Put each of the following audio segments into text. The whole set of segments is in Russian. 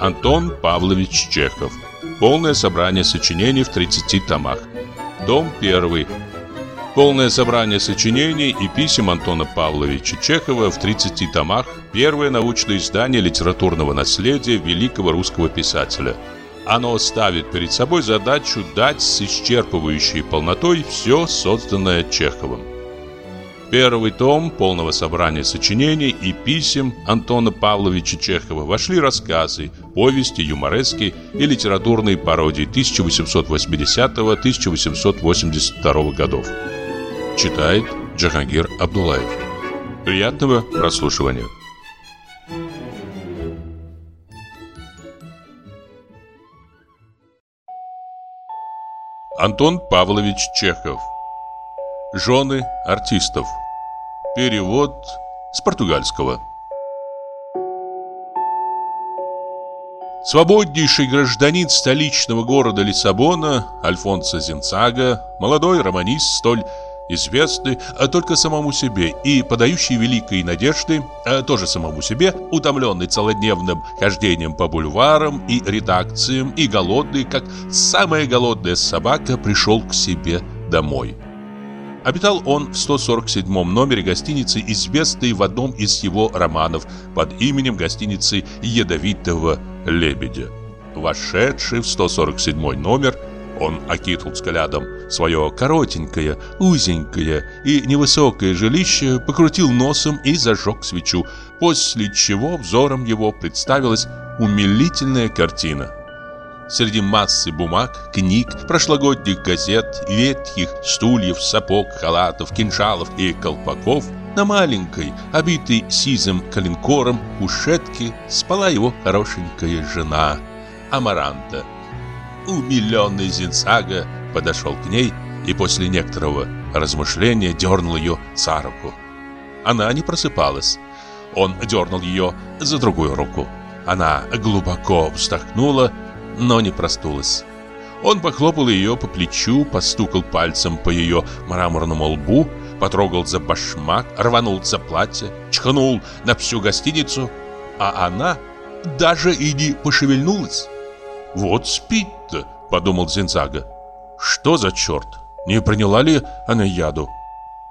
Антон Павлович Чехов. Полное собрание сочинений в 30 томах. Дом 1. Полное собрание сочинений и писем Антона Павловича Чехова в 30 томах. Первое научное издание литературного наследия великого русского писателя. Оно ставит перед собой задачу дать с исчерпывающей полнотой все созданное Чеховым. Первый том полного собрания сочинений и писем Антона Павловича Чехова вошли рассказы, повести, юморески и литературные пародии 1880-1882 годов. Читает Джахангир Абдулаев. Приятного прослушивания. Антон Павлович Чехов Жены артистов Перевод с португальского Свободнейший гражданин столичного города Лиссабона Альфонсо Зинцага, молодой романист, столь известный а только самому себе и подающий великие надежды, а тоже самому себе, утомленный целодневным хождением по бульварам и редакциям и голодный, как самая голодная собака, пришел к себе домой. Обитал он в 147 номере гостиницы, известной в одном из его романов под именем гостиницы «Ядовитого лебедя». Вошедший в 147 номер, он окинул взглядом свое коротенькое, узенькое и невысокое жилище, покрутил носом и зажег свечу, после чего взором его представилась умилительная картина – Среди массы бумаг, книг, прошлогодних газет, ветхих стульев, сапог, халатов, кинжалов и колпаков на маленькой, обитой сизым калинкором кушетке спала его хорошенькая жена Амаранта. Умиленный Зинсага подошел к ней и после некоторого размышления дернул ее за руку. Она не просыпалась. Он дернул ее за другую руку. Она глубоко вздохнула но не простулась. Он похлопал ее по плечу, постукал пальцем по ее мраморному лбу, потрогал за башмак, рванул за платье, чхнул на всю гостиницу, а она даже и не пошевельнулась. «Вот спит-то», — подумал Зинзага. «Что за черт? Не приняла ли она яду?»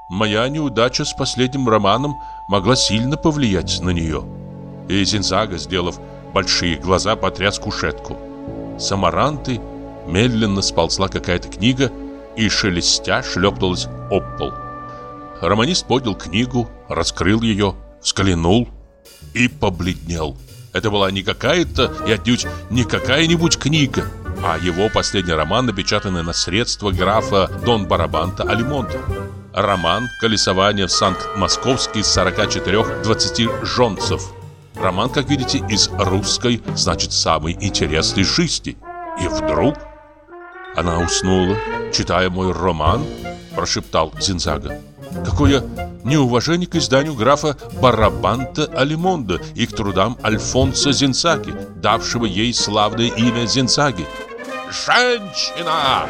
Моя неудача с последним романом могла сильно повлиять на нее. И Зинзага, сделав большие глаза, потряс кушетку. С амаранты медленно сползла какая-то книга и, шелестя, шлепнулась об пол. Романист поднял книгу, раскрыл ее, взглянул и побледнел. Это была не какая-то и отнюдь не какая-нибудь книга, а его последний роман, напечатанный на средства графа Дон Барабанта Алимонта. Роман «Колесование в Санкт-Московске 44-20 жонцев» Роман, как видите, из русской, значит, самый интересный жизни. И вдруг она уснула, читая мой роман, прошептал Зинзага. Какое неуважение к изданию графа Барабанта Алимонда и к трудам Альфонса Зинсаги, давшего ей славное имя Зинсаги. «Женщина!»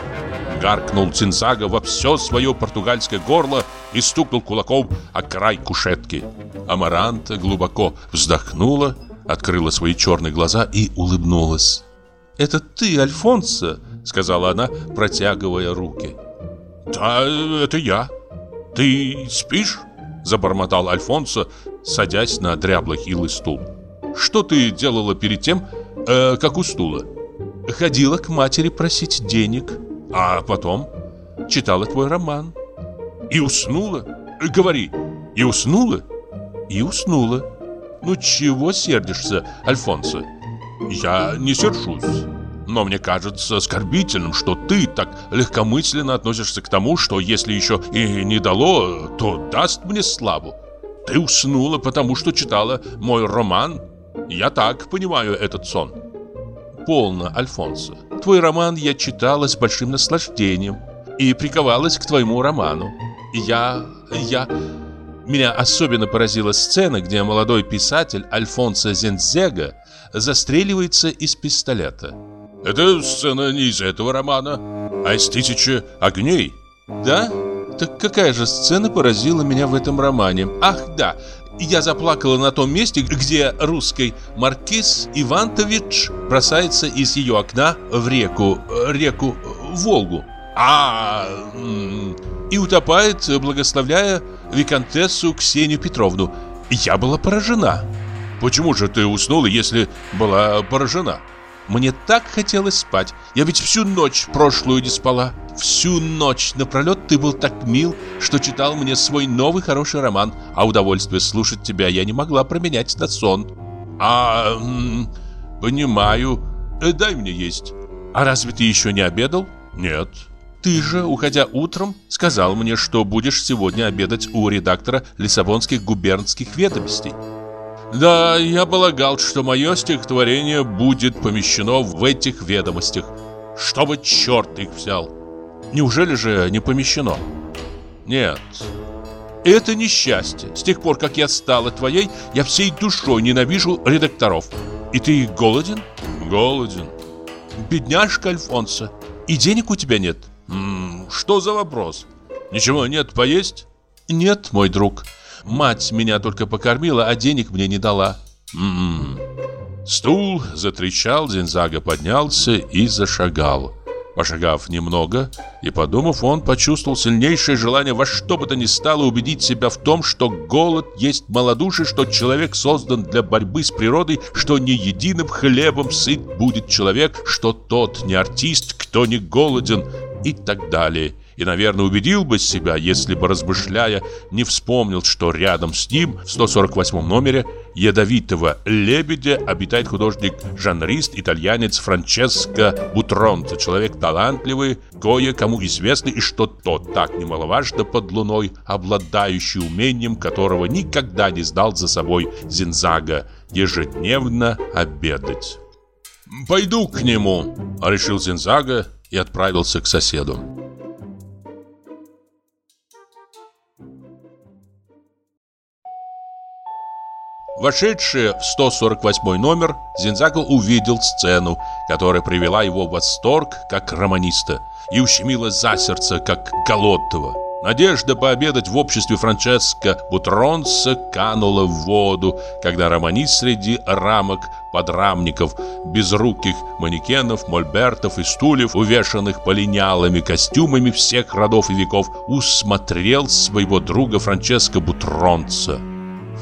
Гаркнул Цинзага во все свое португальское горло и стукнул кулаком о край кушетки. Амаранта глубоко вздохнула, открыла свои черные глаза и улыбнулась. «Это ты, Альфонсо?» — сказала она, протягивая руки. «Да, это я. Ты спишь?» — забормотал Альфонсо, садясь на дряблый хилый стул. «Что ты делала перед тем, э, как уснула?» Ходила к матери просить денег, а потом читала твой роман. И уснула? Говори, и уснула? И уснула. Ну чего сердишься, Альфонсо? Я не сержусь. Но мне кажется оскорбительным, что ты так легкомысленно относишься к тому, что если еще и не дало, то даст мне славу. Ты уснула, потому что читала мой роман. Я так понимаю этот сон. Полно, Альфонсо. Твой роман я читала с большим наслаждением и приковалась к твоему роману. Я... я... Меня особенно поразила сцена, где молодой писатель Альфонсо Зензега застреливается из пистолета. Это сцена не из этого романа, а из «Тысячи огней». Да? Так какая же сцена поразила меня в этом романе? Ах, да, я заплакала на том месте, где русский маркиз Ивантович бросается из ее окна в реку, реку Волгу. А, и утопает, благословляя виконтессу Ксению Петровну. Я была поражена. Почему же ты уснула, если была поражена? Мне так хотелось спать. Я ведь всю ночь прошлую не спала. Всю ночь напролет ты был так мил, что читал мне свой новый хороший роман, а удовольствие слушать тебя я не могла променять на сон. А, понимаю. Э, дай мне есть. А разве ты еще не обедал? Нет. Ты же, уходя утром, сказал мне, что будешь сегодня обедать у редактора Лиссабонских губернских ведомостей. Да, я полагал, что мое стихотворение будет помещено в этих ведомостях. Чтобы черт их взял. Неужели же не помещено? Нет. Это несчастье. С тех пор, как я стала твоей, я всей душой ненавижу редакторов. И ты голоден? Голоден. Бедняжка Альфонса. И денег у тебя нет? М -м, что за вопрос? Ничего нет поесть? Нет, мой друг. Мать меня только покормила, а денег мне не дала. М -м. Стул затрещал, Зинзага поднялся и зашагал. Пошагав немного и подумав, он почувствовал сильнейшее желание во что бы то ни стало убедить себя в том, что голод есть малодушие, что человек создан для борьбы с природой, что не единым хлебом сыт будет человек, что тот не артист, кто не голоден и так далее и, наверное, убедил бы себя, если бы, размышляя, не вспомнил, что рядом с ним, в 148 номере, ядовитого лебедя обитает художник-жанрист, итальянец Франческо Бутронцо, человек талантливый, кое-кому известный, и что тот так немаловажно под луной, обладающий умением, которого никогда не сдал за собой Зинзага, ежедневно обедать. «Пойду к нему», — решил Зинзага и отправился к соседу. Вошедший в 148 номер, Зинзагл увидел сцену, которая привела его в восторг, как романиста, и ущемила за сердце, как голодного. Надежда пообедать в обществе Франческо Бутронса канула в воду, когда романист среди рамок, подрамников, безруких манекенов, мольбертов и стульев, увешанных полинялыми костюмами всех родов и веков, усмотрел своего друга Франческо Бутронца.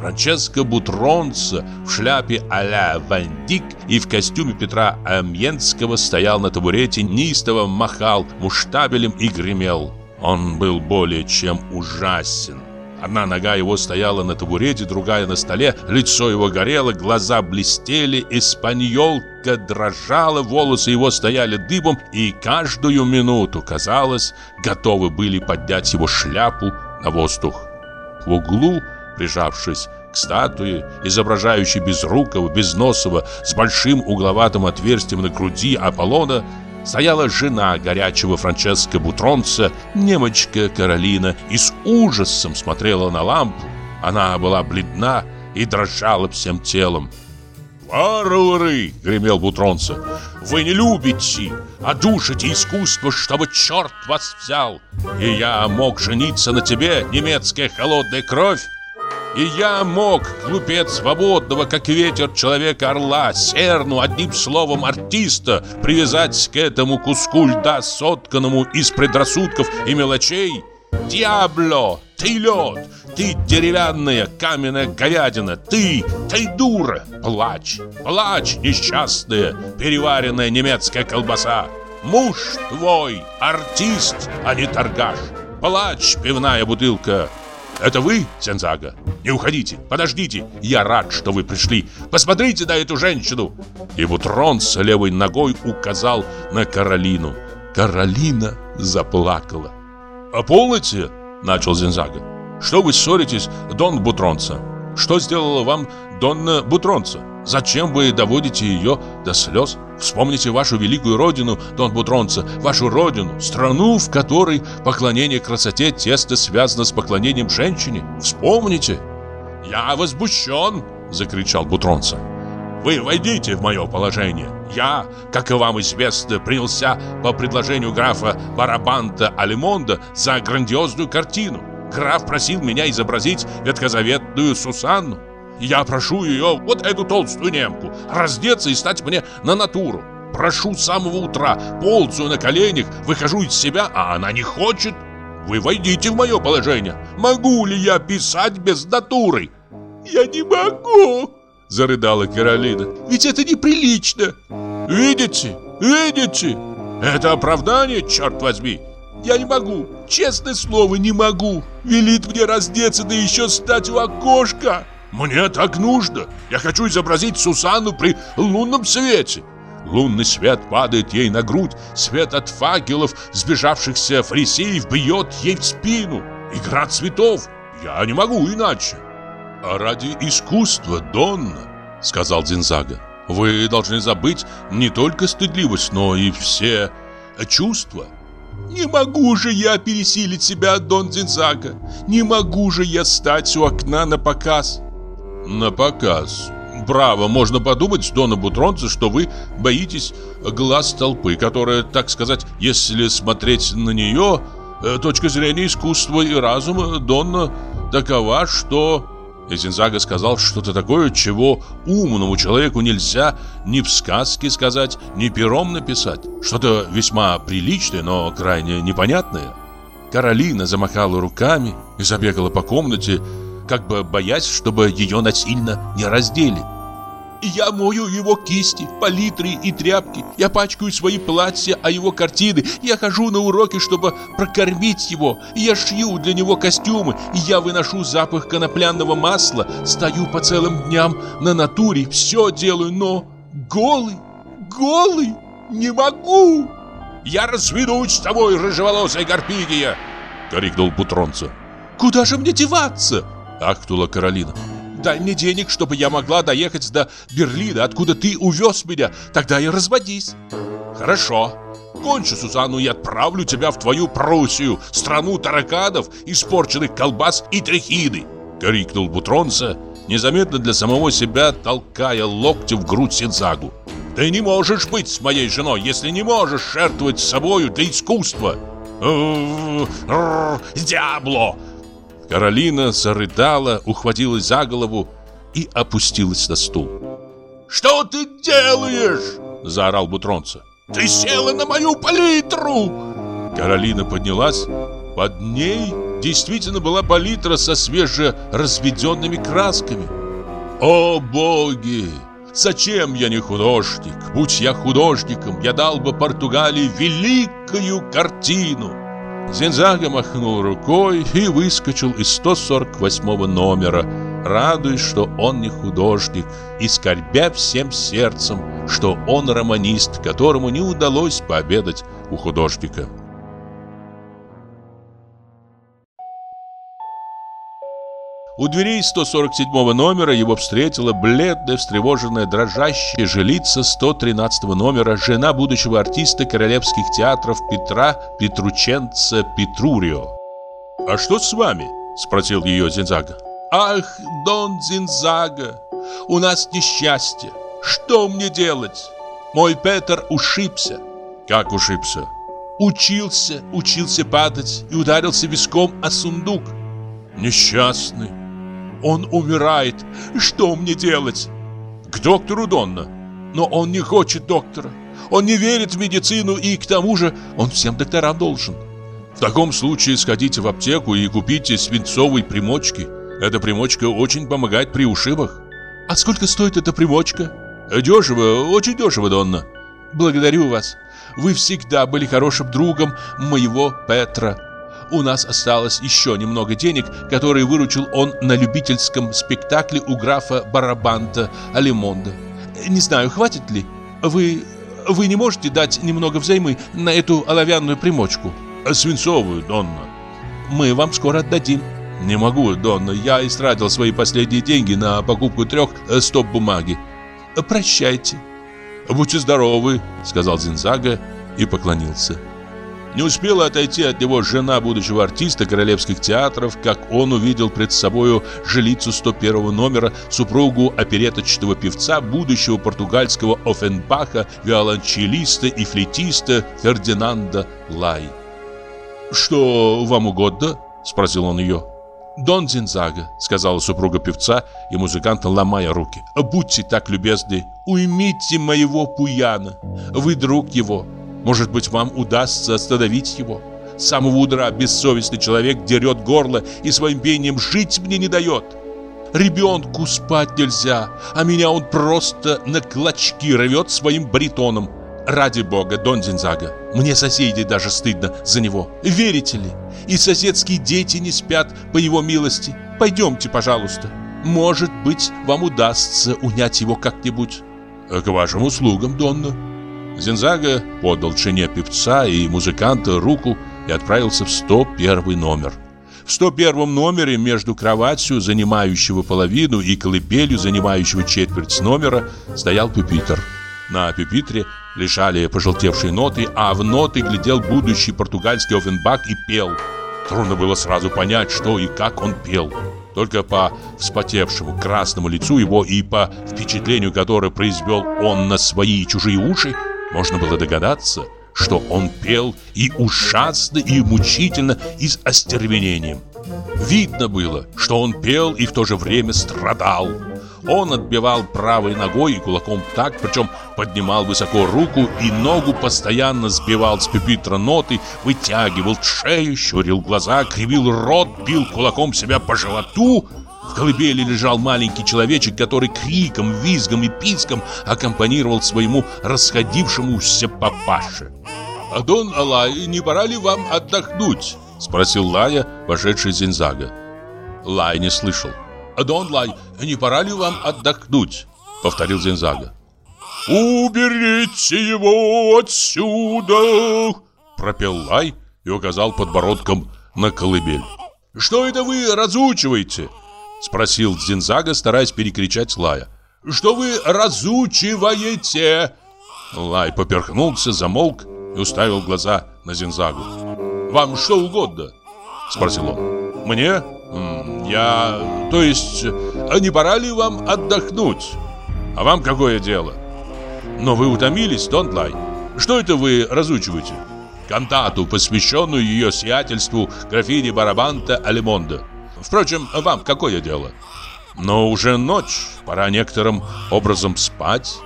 Франческо Бутронца в шляпе а-ля Вандик и в костюме Петра Амьенского стоял на табурете, неистово махал муштабелем и гремел. Он был более чем ужасен. Одна нога его стояла на табурете, другая на столе, лицо его горело, глаза блестели, испаньолка дрожала, волосы его стояли дыбом, и каждую минуту, казалось, готовы были поднять его шляпу на воздух. В углу прижавшись к статуе, изображающей безрукого, безносого, с большим угловатым отверстием на груди Аполлона, стояла жена горячего Франческо Бутронца, немочка Каролина, и с ужасом смотрела на лампу. Она была бледна и дрожала всем телом. «Варвары!» — гремел Бутронца. «Вы не любите, а душите искусство, чтобы черт вас взял! И я мог жениться на тебе, немецкая холодная кровь!» И я мог, глупец свободного, как ветер человека-орла, серну, одним словом, артиста, привязать к этому куску льда, сотканному из предрассудков и мелочей? Диабло, ты лед, ты деревянная каменная говядина, ты, ты дура, плачь, плачь, несчастная, переваренная немецкая колбаса. Муж твой, артист, а не торгаш. Плачь, пивная бутылка, это вы, Сензага? Не уходите, подождите. Я рад, что вы пришли. Посмотрите на эту женщину. И Бутрон с левой ногой указал на Каролину. Каролина заплакала. «А полноте?» – начал Зензага. «Что вы ссоритесь, Дон Бутронца? Что сделала вам Донна Бутронца? Зачем вы доводите ее до слез? Вспомните вашу великую родину, Дон Бутронца, вашу родину, страну, в которой поклонение красоте тесно связано с поклонением женщине. Вспомните!» «Я возмущен!» – закричал Бутронца. «Вы войдите в мое положение. Я, как и вам известно, принялся по предложению графа Барабанта Алимонда за грандиозную картину. Граф просил меня изобразить ветхозаветную Сусанну. Я прошу ее, вот эту толстую немку, раздеться и стать мне на натуру. Прошу с самого утра, ползаю на коленях, выхожу из себя, а она не хочет. Вы войдите в мое положение. Могу ли я писать без натуры? Я не могу, зарыдала Каролина. Ведь это неприлично. Видите? Видите? Это оправдание, черт возьми. Я не могу, честное слово, не могу. Велит мне раздеться, да еще стать у окошка. Мне так нужно. Я хочу изобразить Сусанну при лунном свете. Лунный свет падает ей на грудь, свет от факелов сбежавшихся фарисеев бьет ей в спину. Игра цветов. Я не могу иначе. А ради искусства, Донна, сказал Дзинзага, вы должны забыть не только стыдливость, но и все чувства. Не могу же я пересилить себя, Дон Дзинзага. Не могу же я стать у окна на показ. На показ. Право, можно подумать, Дона Бутронца, что вы боитесь глаз толпы, которая, так сказать, если смотреть на нее, э, точка зрения искусства и разума Донна такова, что... Эзензага сказал что-то такое, чего умному человеку нельзя ни в сказке сказать, ни пером написать. Что-то весьма приличное, но крайне непонятное. Каролина замахала руками и забегала по комнате, как бы боясь, чтобы ее насильно не раздели. Я мою его кисти, палитры и тряпки. Я пачкаю свои платья, а его картины. Я хожу на уроки, чтобы прокормить его. Я шью для него костюмы. Я выношу запах конопляного масла. Стою по целым дням на натуре. Все делаю, но голый, голый не могу. Я разведусь с тобой, рыжеволосая Гарпигия! Крикнул Бутронца. Куда же мне деваться? Ахнула Каролина. Дай мне денег, чтобы я могла доехать до Берлина, откуда ты увез меня. Тогда и разводись. Хорошо. Кончу Сузанну и отправлю тебя в твою Пруссию, страну тараканов, испорченных колбас и трехиды. Крикнул Бутронца, незаметно для самого себя толкая локтем в грудь Синзагу. Ты не можешь быть с моей женой, если не можешь жертвовать собою для искусства. Диабло! Каролина зарыдала, ухватилась за голову и опустилась на стул. «Что ты делаешь?» – заорал Бутронца. «Ты села на мою палитру!» Каролина поднялась. Под ней действительно была палитра со свежеразведенными красками. «О боги! Зачем я не художник? Будь я художником, я дал бы Португалии великую картину!» Зензага махнул рукой и выскочил из 148 номера, радуясь, что он не художник, и скорбя всем сердцем, что он романист, которому не удалось пообедать у художника. У дверей 147 номера его встретила бледная, встревоженная, дрожащая жилица 113 номера, жена будущего артиста королевских театров Петра Петрученца Петрурио. «А что с вами?» – спросил ее Зинзага. «Ах, Дон Зинзага, у нас несчастье. Что мне делать? Мой Петр ушибся». «Как ушибся?» «Учился, учился падать и ударился виском о сундук». «Несчастный». Он умирает. Что мне делать? К доктору Донна. Но он не хочет доктора. Он не верит в медицину и к тому же он всем докторам должен. В таком случае сходите в аптеку и купите свинцовой примочки. Эта примочка очень помогает при ушибах. А сколько стоит эта примочка? Дешево, очень дешево, Донна. Благодарю вас. Вы всегда были хорошим другом моего Петра. У нас осталось еще немного денег, которые выручил он на любительском спектакле у графа Барабанта Алимонда. Не знаю, хватит ли. Вы... вы не можете дать немного взаймы на эту оловянную примочку? Свинцовую, Донна. Мы вам скоро отдадим. Не могу, Донна. Я истратил свои последние деньги на покупку трех э, стоп бумаги. Прощайте. Будьте здоровы, сказал Зинзага и поклонился. Не успела отойти от него жена будущего артиста королевских театров, как он увидел пред собою жилицу 101 номера, супругу опереточного певца, будущего португальского Офенбаха, виолончелиста и флейтиста Фердинанда Лай. «Что вам угодно?» – спросил он ее. «Дон Зинзага», — сказала супруга певца и музыканта, ломая руки. «Будьте так любезны, уймите моего Пуяна. Вы друг его. Может быть, вам удастся остановить его. С самого утра бессовестный человек дерет горло и своим пением жить мне не дает. Ребенку спать нельзя, а меня он просто на клочки рвет своим баритоном. Ради бога, Дон Зинзага, мне соседей даже стыдно за него. Верите ли? И соседские дети не спят по его милости. Пойдемте, пожалуйста. Может быть, вам удастся унять его как-нибудь. К вашим услугам, Донна. Зинзага подал жене певца и музыканта руку и отправился в 101 номер. В 101 номере между кроватью, занимающего половину, и колыбелью, занимающего четверть номера, стоял пюпитр. На пюпитре лежали пожелтевшие ноты, а в ноты глядел будущий португальский Офенбак и пел. Трудно было сразу понять, что и как он пел. Только по вспотевшему красному лицу его и по впечатлению, которое произвел он на свои и чужие уши, можно было догадаться, что он пел и ужасно, и мучительно, и с остервенением. Видно было, что он пел и в то же время страдал. Он отбивал правой ногой и кулаком так, причем поднимал высоко руку и ногу постоянно сбивал с пюпитра ноты, вытягивал шею, щурил глаза, кривил рот, бил кулаком себя по животу, в колыбели лежал маленький человечек, который криком, визгом и писком аккомпанировал своему расходившемуся папаше. «Адон Алай, не пора ли вам отдохнуть?» — спросил Лая, вошедший Зинзага. Лай не слышал. «Адон Лай, не пора ли вам отдохнуть?» — повторил Зинзага. «Уберите его отсюда!» — пропел Лай и указал подбородком на колыбель. «Что это вы разучиваете?» Спросил Зинзага, стараясь перекричать Лая. «Что вы разучиваете?» Лай поперхнулся, замолк и уставил глаза на Зинзагу. «Вам что угодно?» Спросил он. «Мне? Я... То есть, а не пора ли вам отдохнуть? А вам какое дело?» «Но вы утомились, Дон Лай. Что это вы разучиваете?» «Кантату, посвященную ее сиятельству графине Барабанта Алимонда». Впрочем, вам какое дело? Но уже ночь, пора некоторым образом спать.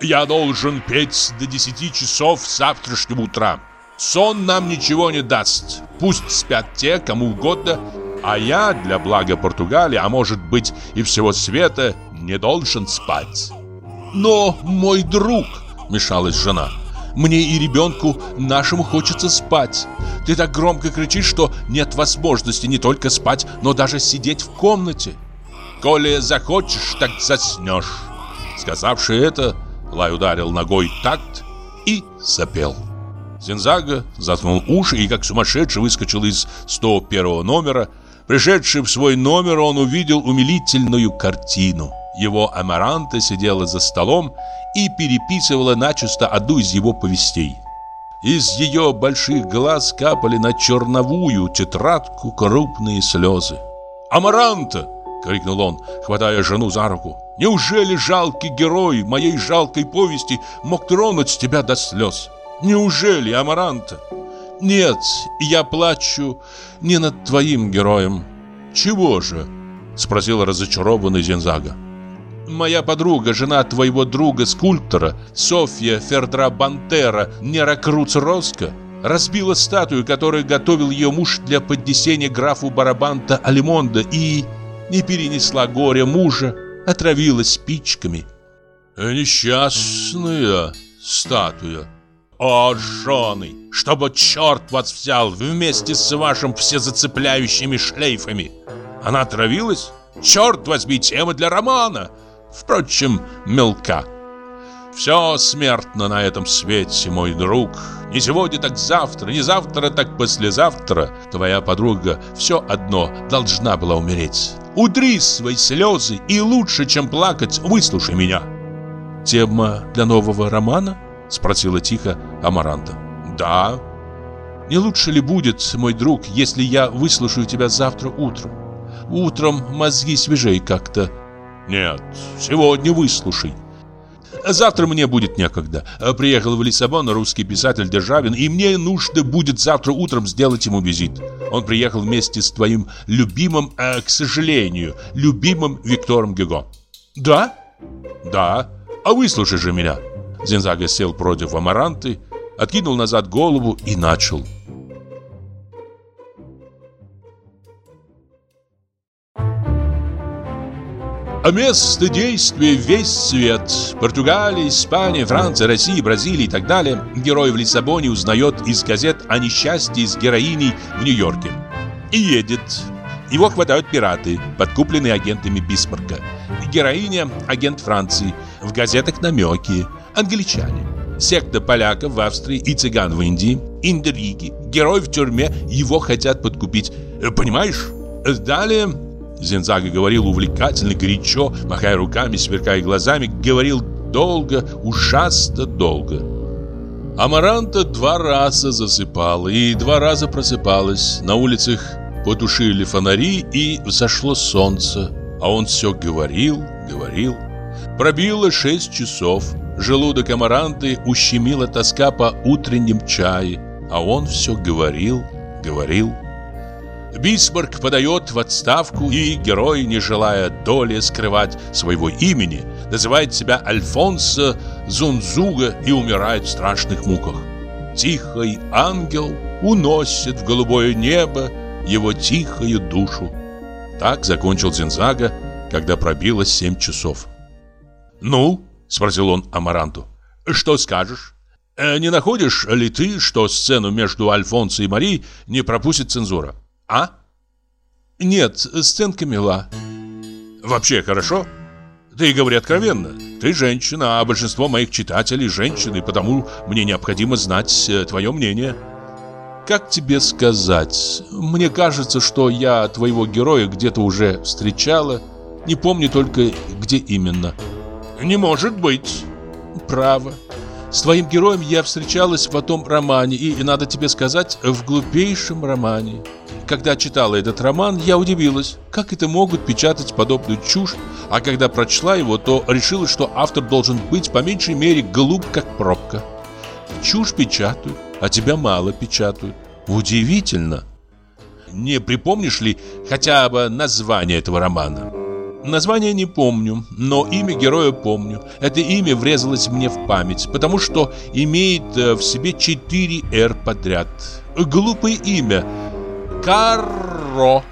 Я должен петь до 10 часов завтрашнего утра. Сон нам ничего не даст. Пусть спят те, кому угодно, а я для блага Португалии, а может быть и всего света, не должен спать. Но, мой друг, мешалась жена, мне и ребенку нашему хочется спать. Ты так громко кричишь, что нет возможности не только спать, но даже сидеть в комнате. Коли захочешь, так заснешь. Сказавши это, Лай ударил ногой такт и запел. Зинзага заткнул уши и как сумасшедший выскочил из 101 номера. Пришедший в свой номер, он увидел умилительную картину. Его Амаранта сидела за столом и переписывала начисто одну из его повестей. Из ее больших глаз капали на черновую тетрадку крупные слезы. «Амаранта!» — крикнул он, хватая жену за руку. «Неужели жалкий герой моей жалкой повести мог тронуть тебя до слез? Неужели, Амаранта?» «Нет, я плачу не над твоим героем». «Чего же?» — спросил разочарованный Зензага. Моя подруга, жена твоего друга-скульптора, Софья Фердра Бантера Неракруц Роско, разбила статую, которую готовил ее муж для поднесения графу Барабанта Алимонда и не перенесла горя мужа, отравилась спичками. Несчастная статуя. О, жены, чтобы черт вас взял вместе с вашим всезацепляющими шлейфами. Она отравилась? Черт возьми, тема для романа впрочем, мелка. Все смертно на этом свете, мой друг. Не сегодня, так завтра, не завтра, так послезавтра. Твоя подруга все одно должна была умереть. Удри свои слезы и лучше, чем плакать, выслушай меня. Тема для нового романа? Спросила тихо Амаранта. Да. Не лучше ли будет, мой друг, если я выслушаю тебя завтра утром? Утром мозги свежей как-то. Нет, сегодня выслушай. Завтра мне будет некогда. Приехал в Лиссабон русский писатель Державин, и мне нужно будет завтра утром сделать ему визит. Он приехал вместе с твоим любимым, э, к сожалению, любимым Виктором Гюго. Да? Да. А выслушай же меня. Зинзага сел против Амаранты, откинул назад голову и начал. А место действия весь свет. Португалия, Испания, Франция, Россия, Бразилия и так далее. Герой в Лиссабоне узнает из газет о несчастье с героиней в Нью-Йорке. И едет. Его хватают пираты, подкупленные агентами Бисмарка. Героиня – агент Франции. В газетах намеки. Англичане. Секта поляков в Австрии и цыган в Индии. Интриги. Герой в тюрьме. Его хотят подкупить. Понимаешь? Далее Зензага говорил увлекательно, горячо, махая руками, сверкая глазами, говорил долго, ужасно долго. Амаранта два раза засыпала и два раза просыпалась. На улицах потушили фонари и взошло солнце. А он все говорил, говорил. Пробило шесть часов. Желудок Амаранты ущемила тоска по утреннем чае. А он все говорил, говорил. Бисмарк подает в отставку, и герой, не желая доли скрывать своего имени, называет себя Альфонсо Зунзуга и умирает в страшных муках. Тихий ангел уносит в голубое небо его тихую душу. Так закончил Зинзага, когда пробило семь часов. «Ну?» – спросил он Амаранту. «Что скажешь?» «Э, «Не находишь ли ты, что сцену между Альфонсо и Марией не пропустит цензура?» А? Нет, сценка мила. Вообще хорошо? Ты говори откровенно. Ты женщина, а большинство моих читателей женщины, потому мне необходимо знать э, твое мнение. Как тебе сказать? Мне кажется, что я твоего героя где-то уже встречала. Не помню только, где именно. Не может быть. Право. С твоим героем я встречалась в том романе, и, надо тебе сказать, в глупейшем романе. Когда читала этот роман, я удивилась, как это могут печатать подобную чушь, а когда прочла его, то решила, что автор должен быть по меньшей мере глуп, как пробка. Чушь печатают, а тебя мало печатают. Удивительно. Не припомнишь ли хотя бы название этого романа? Название не помню, но имя героя помню. Это имя врезалось мне в память, потому что имеет э, в себе 4 «Р» подряд. Глупое имя. Карро.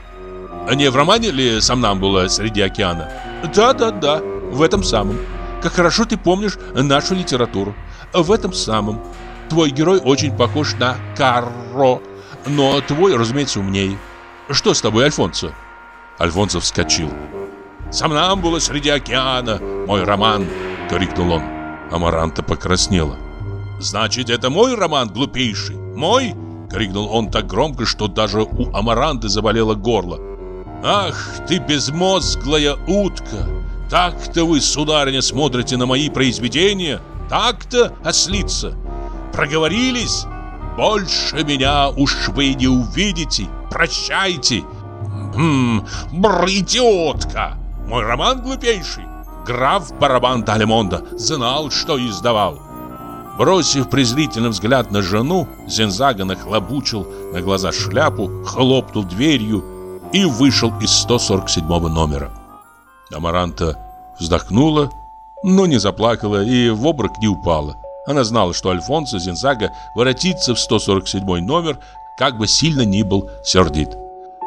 Не в романе ли сам нам было среди океана? Да-да-да, в этом самом. Как хорошо ты помнишь нашу литературу. В этом самом. Твой герой очень похож на Карро, но твой, разумеется, умнее. Что с тобой, Альфонсо? Альфонсо вскочил. «Сомнамбула среди океана, мой роман!» — крикнул он. Амаранта покраснела. «Значит, это мой роман глупейший? Мой?» — крикнул он так громко, что даже у Амаранты заболело горло. «Ах, ты безмозглая утка! Так-то вы, сударыня, смотрите на мои произведения? Так-то, ослица? Проговорились? Больше меня уж вы не увидите! Прощайте!» «Хм, бр, идиотка!» Мой роман глупейший. Граф Барабан Талемонда знал, что издавал. Бросив презрительный взгляд на жену, Зензага нахлобучил на глаза шляпу, хлопнул дверью и вышел из 147 номера. Амаранта вздохнула, но не заплакала и в обморок не упала. Она знала, что Альфонсо Зензага воротится в 147 номер, как бы сильно ни был сердит.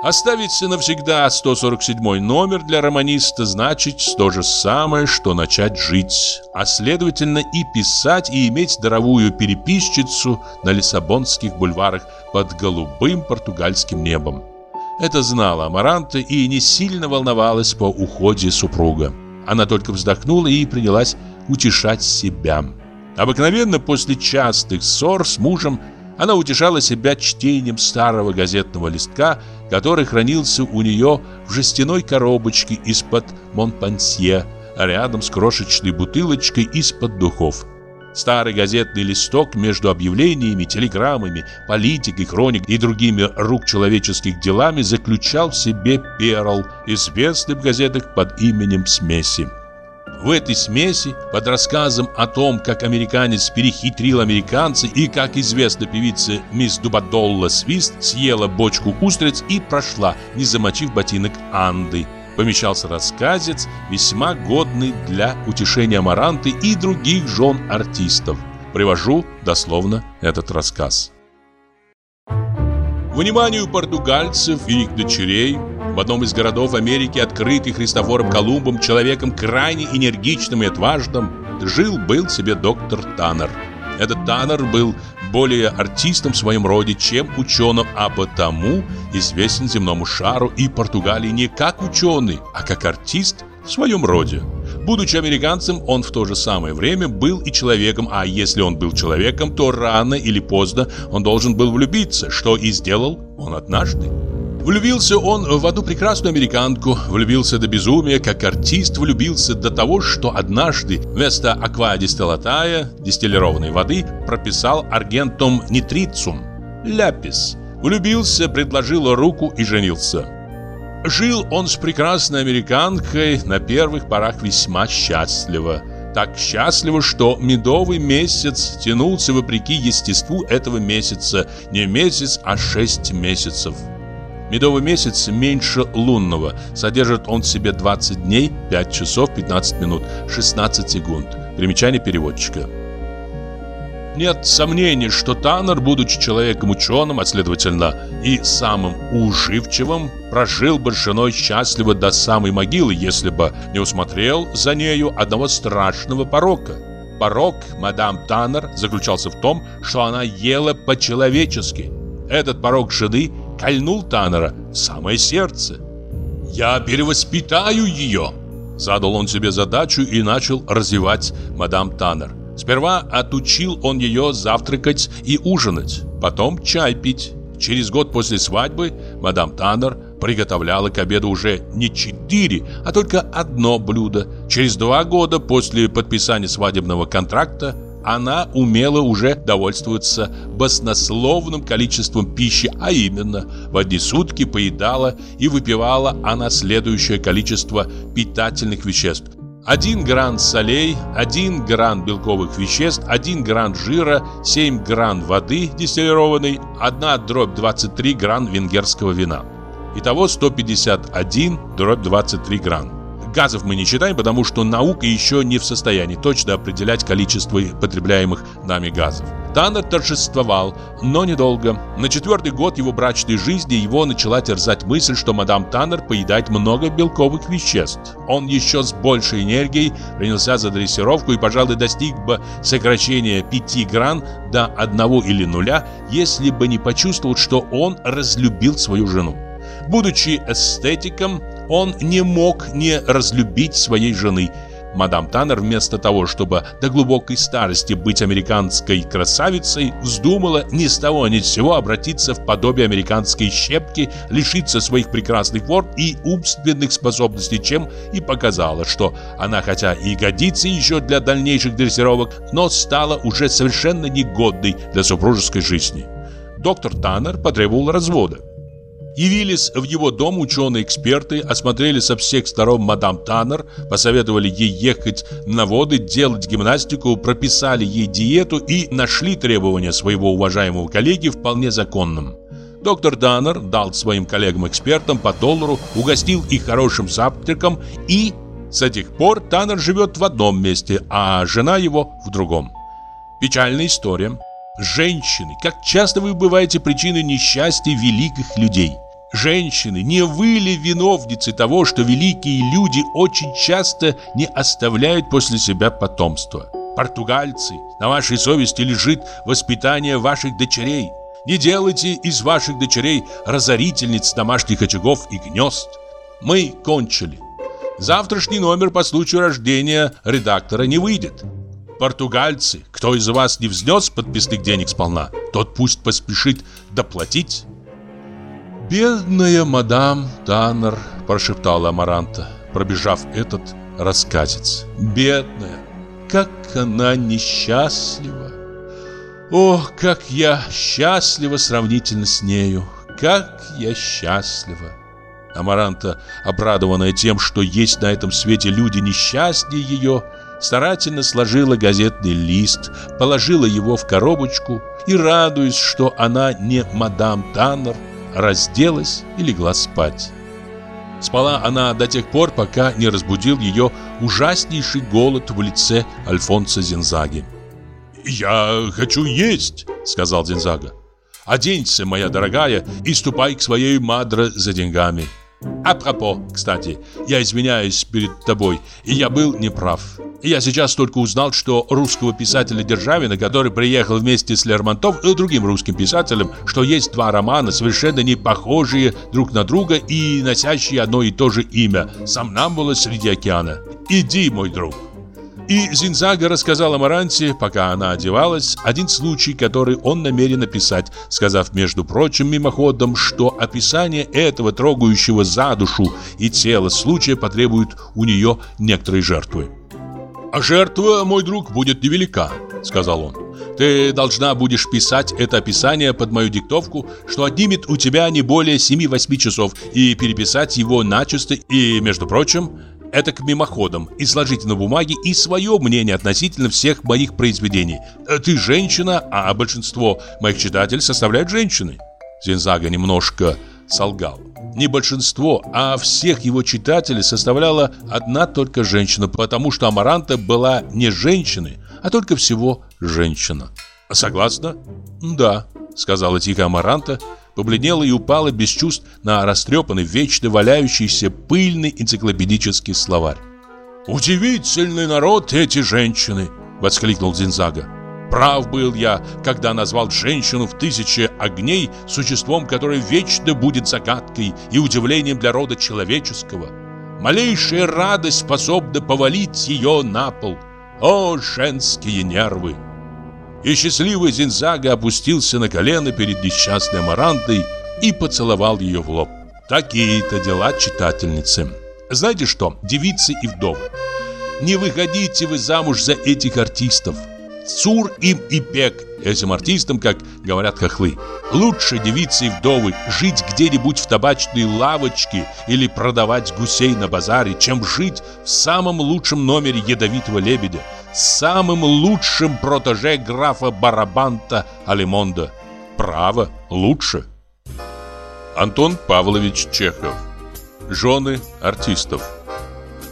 Оставить навсегда 147 номер для романиста значит то же самое, что начать жить, а следовательно и писать, и иметь здоровую переписчицу на лиссабонских бульварах под голубым португальским небом. Это знала Амаранта и не сильно волновалась по уходе супруга. Она только вздохнула и принялась утешать себя. Обыкновенно после частых ссор с мужем она утешала себя чтением старого газетного листка, который хранился у нее в жестяной коробочке из-под Монпансье, рядом с крошечной бутылочкой из-под духов. Старый газетный листок между объявлениями, телеграммами, политикой, хроник и другими рук человеческих делами заключал в себе перл, известный в газетах под именем «Смеси». В этой смеси, под рассказом о том, как американец перехитрил американца и, как известно певице мисс Дубадолла Свист съела бочку устриц и прошла, не замочив ботинок Анды, помещался рассказец, весьма годный для утешения Амаранты и других жен артистов. Привожу дословно этот рассказ. Вниманию португальцев и их дочерей в одном из городов Америки, открытый Христофором Колумбом, человеком крайне энергичным и отважным, жил-был себе доктор Таннер. Этот Таннер был более артистом в своем роде, чем ученым, а потому известен земному шару и Португалии не как ученый, а как артист в своем роде. Будучи американцем, он в то же самое время был и человеком, а если он был человеком, то рано или поздно он должен был влюбиться, что и сделал он однажды. Влюбился он в одну прекрасную американку, влюбился до безумия, как артист влюбился до того, что однажды вместо аквадистиллатая, дистиллированной воды, прописал аргентум нитрицум, ляпис. Влюбился, предложил руку и женился. Жил он с прекрасной американкой на первых порах весьма счастливо. Так счастливо, что медовый месяц тянулся вопреки естеству этого месяца, не месяц, а шесть месяцев. Медовый месяц меньше лунного. Содержит он в себе 20 дней, 5 часов, 15 минут, 16 секунд. Примечание переводчика. Нет сомнений, что Таннер, будучи человеком ученым, а следовательно и самым уживчивым, прожил бы женой счастливо до самой могилы, если бы не усмотрел за нею одного страшного порока. Порок мадам Таннер заключался в том, что она ела по-человечески. Этот порок жены кольнул Таннера в самое сердце. «Я перевоспитаю ее!» Задал он себе задачу и начал развивать мадам Таннер. Сперва отучил он ее завтракать и ужинать, потом чай пить. Через год после свадьбы мадам Таннер приготовляла к обеду уже не четыре, а только одно блюдо. Через два года после подписания свадебного контракта она умела уже довольствоваться баснословным количеством пищи, а именно в одни сутки поедала и выпивала она следующее количество питательных веществ. 1 грамм солей, 1 грамм белковых веществ, 1 грамм жира, 7 грамм воды дистиллированной, 1 дробь 23 грамм венгерского вина. Итого 151 дробь 23 грамм. Газов мы не считаем, потому что наука еще не в состоянии точно определять количество потребляемых нами газов. Таннер торжествовал, но недолго. На четвертый год его брачной жизни его начала терзать мысль, что мадам Таннер поедает много белковых веществ. Он еще с большей энергией принялся за дрессировку и, пожалуй, достиг бы сокращения 5 гран до 1 или нуля, если бы не почувствовал, что он разлюбил свою жену. Будучи эстетиком, он не мог не разлюбить своей жены. Мадам Таннер вместо того, чтобы до глубокой старости быть американской красавицей, вздумала ни с того ни с сего обратиться в подобие американской щепки, лишиться своих прекрасных форм и умственных способностей, чем и показала, что она хотя и годится еще для дальнейших дрессировок, но стала уже совершенно негодной для супружеской жизни. Доктор Таннер потребовал развода. Явились в его дом ученые-эксперты, осмотрели со всех сторон мадам Таннер, посоветовали ей ехать на воды, делать гимнастику, прописали ей диету и нашли требования своего уважаемого коллеги вполне законным. Доктор Таннер дал своим коллегам-экспертам по доллару, угостил их хорошим завтраком и... С этих пор Таннер живет в одном месте, а жена его в другом. Печальная история. Женщины, как часто вы бываете причиной несчастья великих людей. Женщины, не вы ли виновницы того, что великие люди очень часто не оставляют после себя потомства? Португальцы, на вашей совести лежит воспитание ваших дочерей. Не делайте из ваших дочерей разорительниц домашних очагов и гнезд. Мы кончили. Завтрашний номер по случаю рождения редактора не выйдет. Португальцы, кто из вас не взнес подписных денег сполна, тот пусть поспешит доплатить. «Бедная мадам Таннер», – прошептала Амаранта, пробежав этот рассказец. «Бедная! как она несчастлива! Ох, как я счастлива сравнительно с нею! Как я счастлива! Амаранта, обрадованная тем, что есть на этом свете люди несчастнее ее, старательно сложила газетный лист, положила его в коробочку и, радуясь, что она не мадам Таннер, разделась и легла спать. Спала она до тех пор, пока не разбудил ее ужаснейший голод в лице Альфонса Зинзаги. «Я хочу есть», — сказал Зинзага. «Оденься, моя дорогая, и ступай к своей мадре за деньгами». Апропо, кстати, я извиняюсь перед тобой, и я был неправ. Я сейчас только узнал, что русского писателя Державина, который приехал вместе с Лермонтов и другим русским писателем, что есть два романа, совершенно не похожие друг на друга и носящие одно и то же имя «Сомнамбула среди океана». Иди, мой друг. И Зинзага рассказал Амаранте, пока она одевалась, один случай, который он намерен написать, сказав, между прочим, мимоходом, что описание этого трогающего за душу и тело случая потребует у нее некоторые жертвы. «А жертва, мой друг, будет невелика», — сказал он. «Ты должна будешь писать это описание под мою диктовку, что отнимет у тебя не более 7-8 часов, и переписать его начисто, и, между прочим, это к мимоходам, изложите на бумаге и свое мнение относительно всех моих произведений. Э, ты женщина, а большинство моих читателей составляют женщины. Зинзага немножко солгал. Не большинство, а всех его читателей составляла одна только женщина, потому что Амаранта была не женщиной, а только всего женщина. Согласна? Да, сказала тихо Амаранта, побледнела и упала без чувств на растрепанный, вечно валяющийся пыльный энциклопедический словарь. «Удивительный народ эти женщины!» — воскликнул Зинзага. «Прав был я, когда назвал женщину в тысяче огней существом, которое вечно будет загадкой и удивлением для рода человеческого. Малейшая радость способна повалить ее на пол. О, женские нервы!» И счастливый Зинзага опустился на колено перед несчастной Амарантой и поцеловал ее в лоб. Такие-то дела читательницы. Знаете что, девицы и вдовы, не выходите вы замуж за этих артистов. Цур им и пек этим артистам, как говорят хохлы. Лучше девицы и вдовы жить где-нибудь в табачной лавочке или продавать гусей на базаре, чем жить в самом лучшем номере ядовитого лебедя, самым лучшим протеже графа Барабанта Алимонда. Право, лучше. Антон Павлович Чехов. Жены артистов.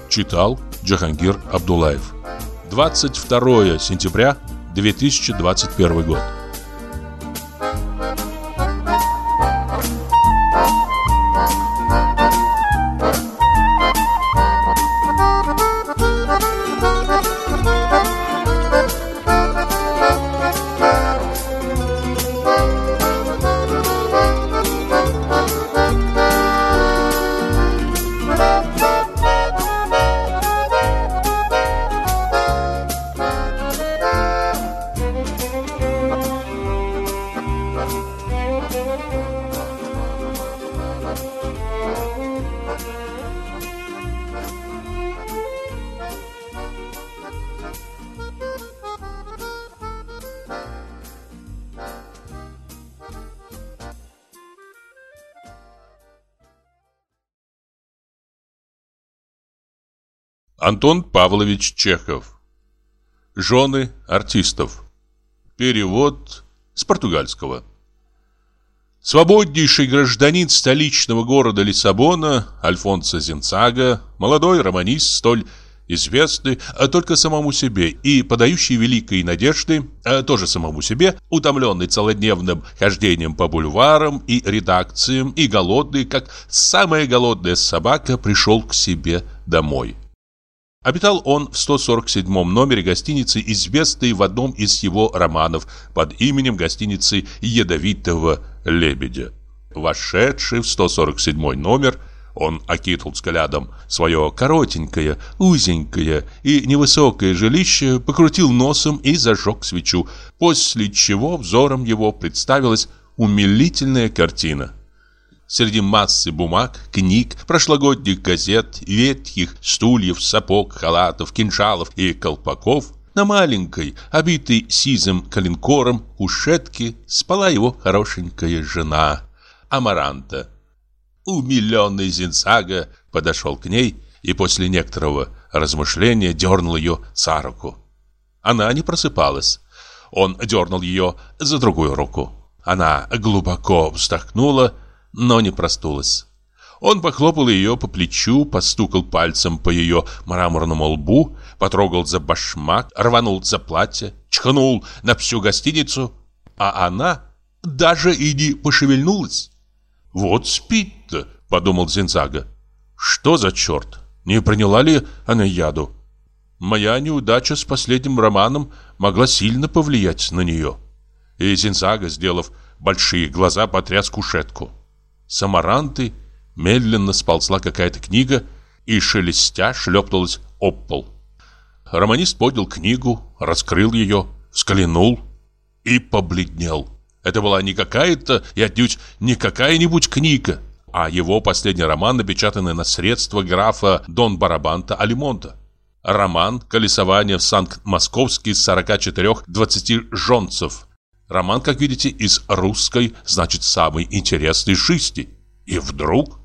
Читал Джахангир Абдулаев. 22 сентября 2021 год. Антон Павлович Чехов. Жены артистов. Перевод с португальского. Свободнейший гражданин столичного города Лиссабона Альфонсо Зинцага, молодой романист, столь известный а только самому себе и подающий великой надежды, а тоже самому себе, утомленный целодневным хождением по бульварам и редакциям и голодный, как самая голодная собака, пришел к себе домой. Обитал он в 147 номере гостиницы, известной в одном из его романов под именем гостиницы «Ядовитого лебедя». Вошедший в 147 номер, он окинул взглядом свое коротенькое, узенькое и невысокое жилище, покрутил носом и зажег свечу, после чего взором его представилась умилительная картина – Среди массы бумаг, книг, прошлогодних газет, ветхих стульев, сапог, халатов, кинжалов и колпаков На маленькой, обитой сизым калинкором кушетке спала его хорошенькая жена Амаранта. Умиленный Зинсага подошел к ней и после некоторого размышления дернул ее за руку. Она не просыпалась. Он дернул ее за другую руку. Она глубоко вздохнула, но не простулась. Он похлопал ее по плечу, постукал пальцем по ее мраморному лбу, потрогал за башмак, рванул за платье, чхнул на всю гостиницу, а она даже и не пошевельнулась. «Вот спит-то», — подумал Зинзага. «Что за черт? Не приняла ли она яду?» Моя неудача с последним романом могла сильно повлиять на нее. И Зинзага, сделав большие глаза, потряс кушетку. Самаранты медленно сползла какая-то книга и, шелестя, шлепнулась об пол. Романист поднял книгу, раскрыл ее, взглянул и побледнел. Это была не какая-то и отнюдь не какая-нибудь книга, а его последний роман, напечатанный на средства графа Дон Барабанта Алимонта. Роман «Колесование в Санкт-Московске 44-20 жонцев». Роман, как видите, из русской, значит, самый интересный жизни. И вдруг...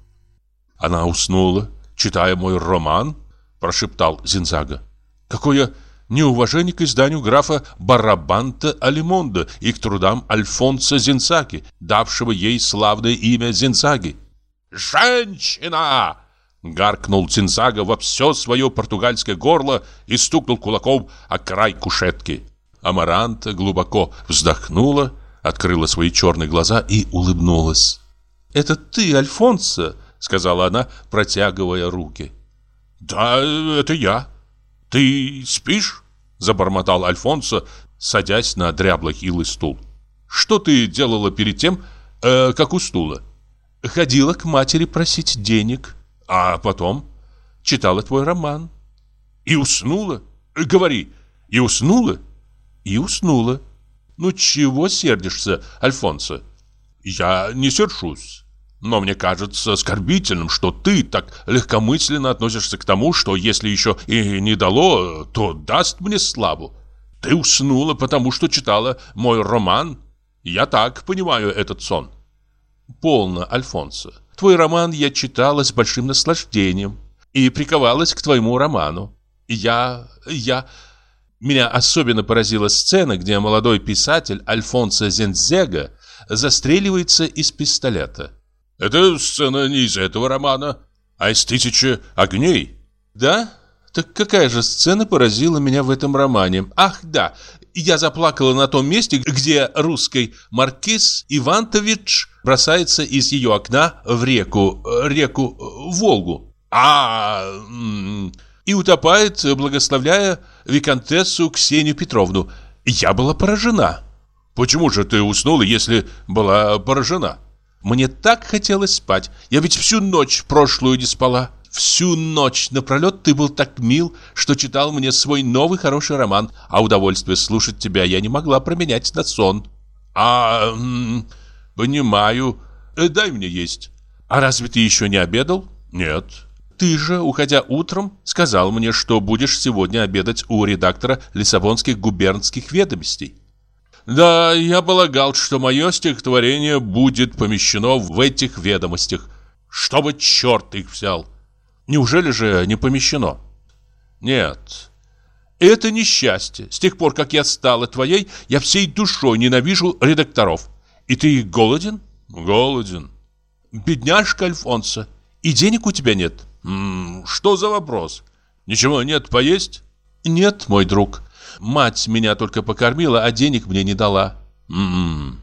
Она уснула, читая мой роман, прошептал Зинзага. Какое неуважение к изданию графа Барабанта Алимонда и к трудам Альфонса Зинзаги, давшего ей славное имя Зинзаги. «Женщина!» Гаркнул Зинзага во все свое португальское горло и стукнул кулаком о край кушетки. Амаранта глубоко вздохнула, открыла свои черные глаза и улыбнулась. «Это ты, Альфонсо?» — сказала она, протягивая руки. «Да, это я. Ты спишь?» — забормотал Альфонсо, садясь на дряблый хилый стул. «Что ты делала перед тем, э, как уснула?» «Ходила к матери просить денег», а потом читала твой роман. И уснула? Говори, и уснула? И уснула. Ну чего сердишься, Альфонсо? Я не сержусь. Но мне кажется оскорбительным, что ты так легкомысленно относишься к тому, что если еще и не дало, то даст мне славу. Ты уснула, потому что читала мой роман. Я так понимаю этот сон. Полно, Альфонсо. Твой роман я читала с большим наслаждением и приковалась к твоему роману. Я... я... Меня особенно поразила сцена, где молодой писатель Альфонсо Зензега застреливается из пистолета. Это сцена не из этого романа, а из «Тысячи огней». Да? Так какая же сцена поразила меня в этом романе? Ах, да, я заплакала на том месте, где русский маркиз Ивантович бросается из ее окна в реку, реку Волгу. А, и утопает, благословляя виконтессу Ксению Петровну. Я была поражена. Почему же ты уснула, если была поражена? Мне так хотелось спать. Я ведь всю ночь прошлую не спала. Всю ночь напролет ты был так мил, что читал мне свой новый хороший роман, а удовольствие слушать тебя я не могла променять на сон. А, понимаю. Э, дай мне есть. А разве ты еще не обедал? Нет. Ты же, уходя утром, сказал мне, что будешь сегодня обедать у редактора Лиссабонских губернских ведомостей. Да, я полагал, что мое стихотворение будет помещено в этих ведомостях, чтобы черт их взял. Неужели же не помещено? Нет. Это несчастье. С тех пор, как я стала твоей, я всей душой ненавижу редакторов. И ты голоден? Голоден. Бедняжка Альфонсо. И денег у тебя нет? М что за вопрос? Ничего нет поесть? Нет, мой друг. Мать меня только покормила, а денег мне не дала. М -м.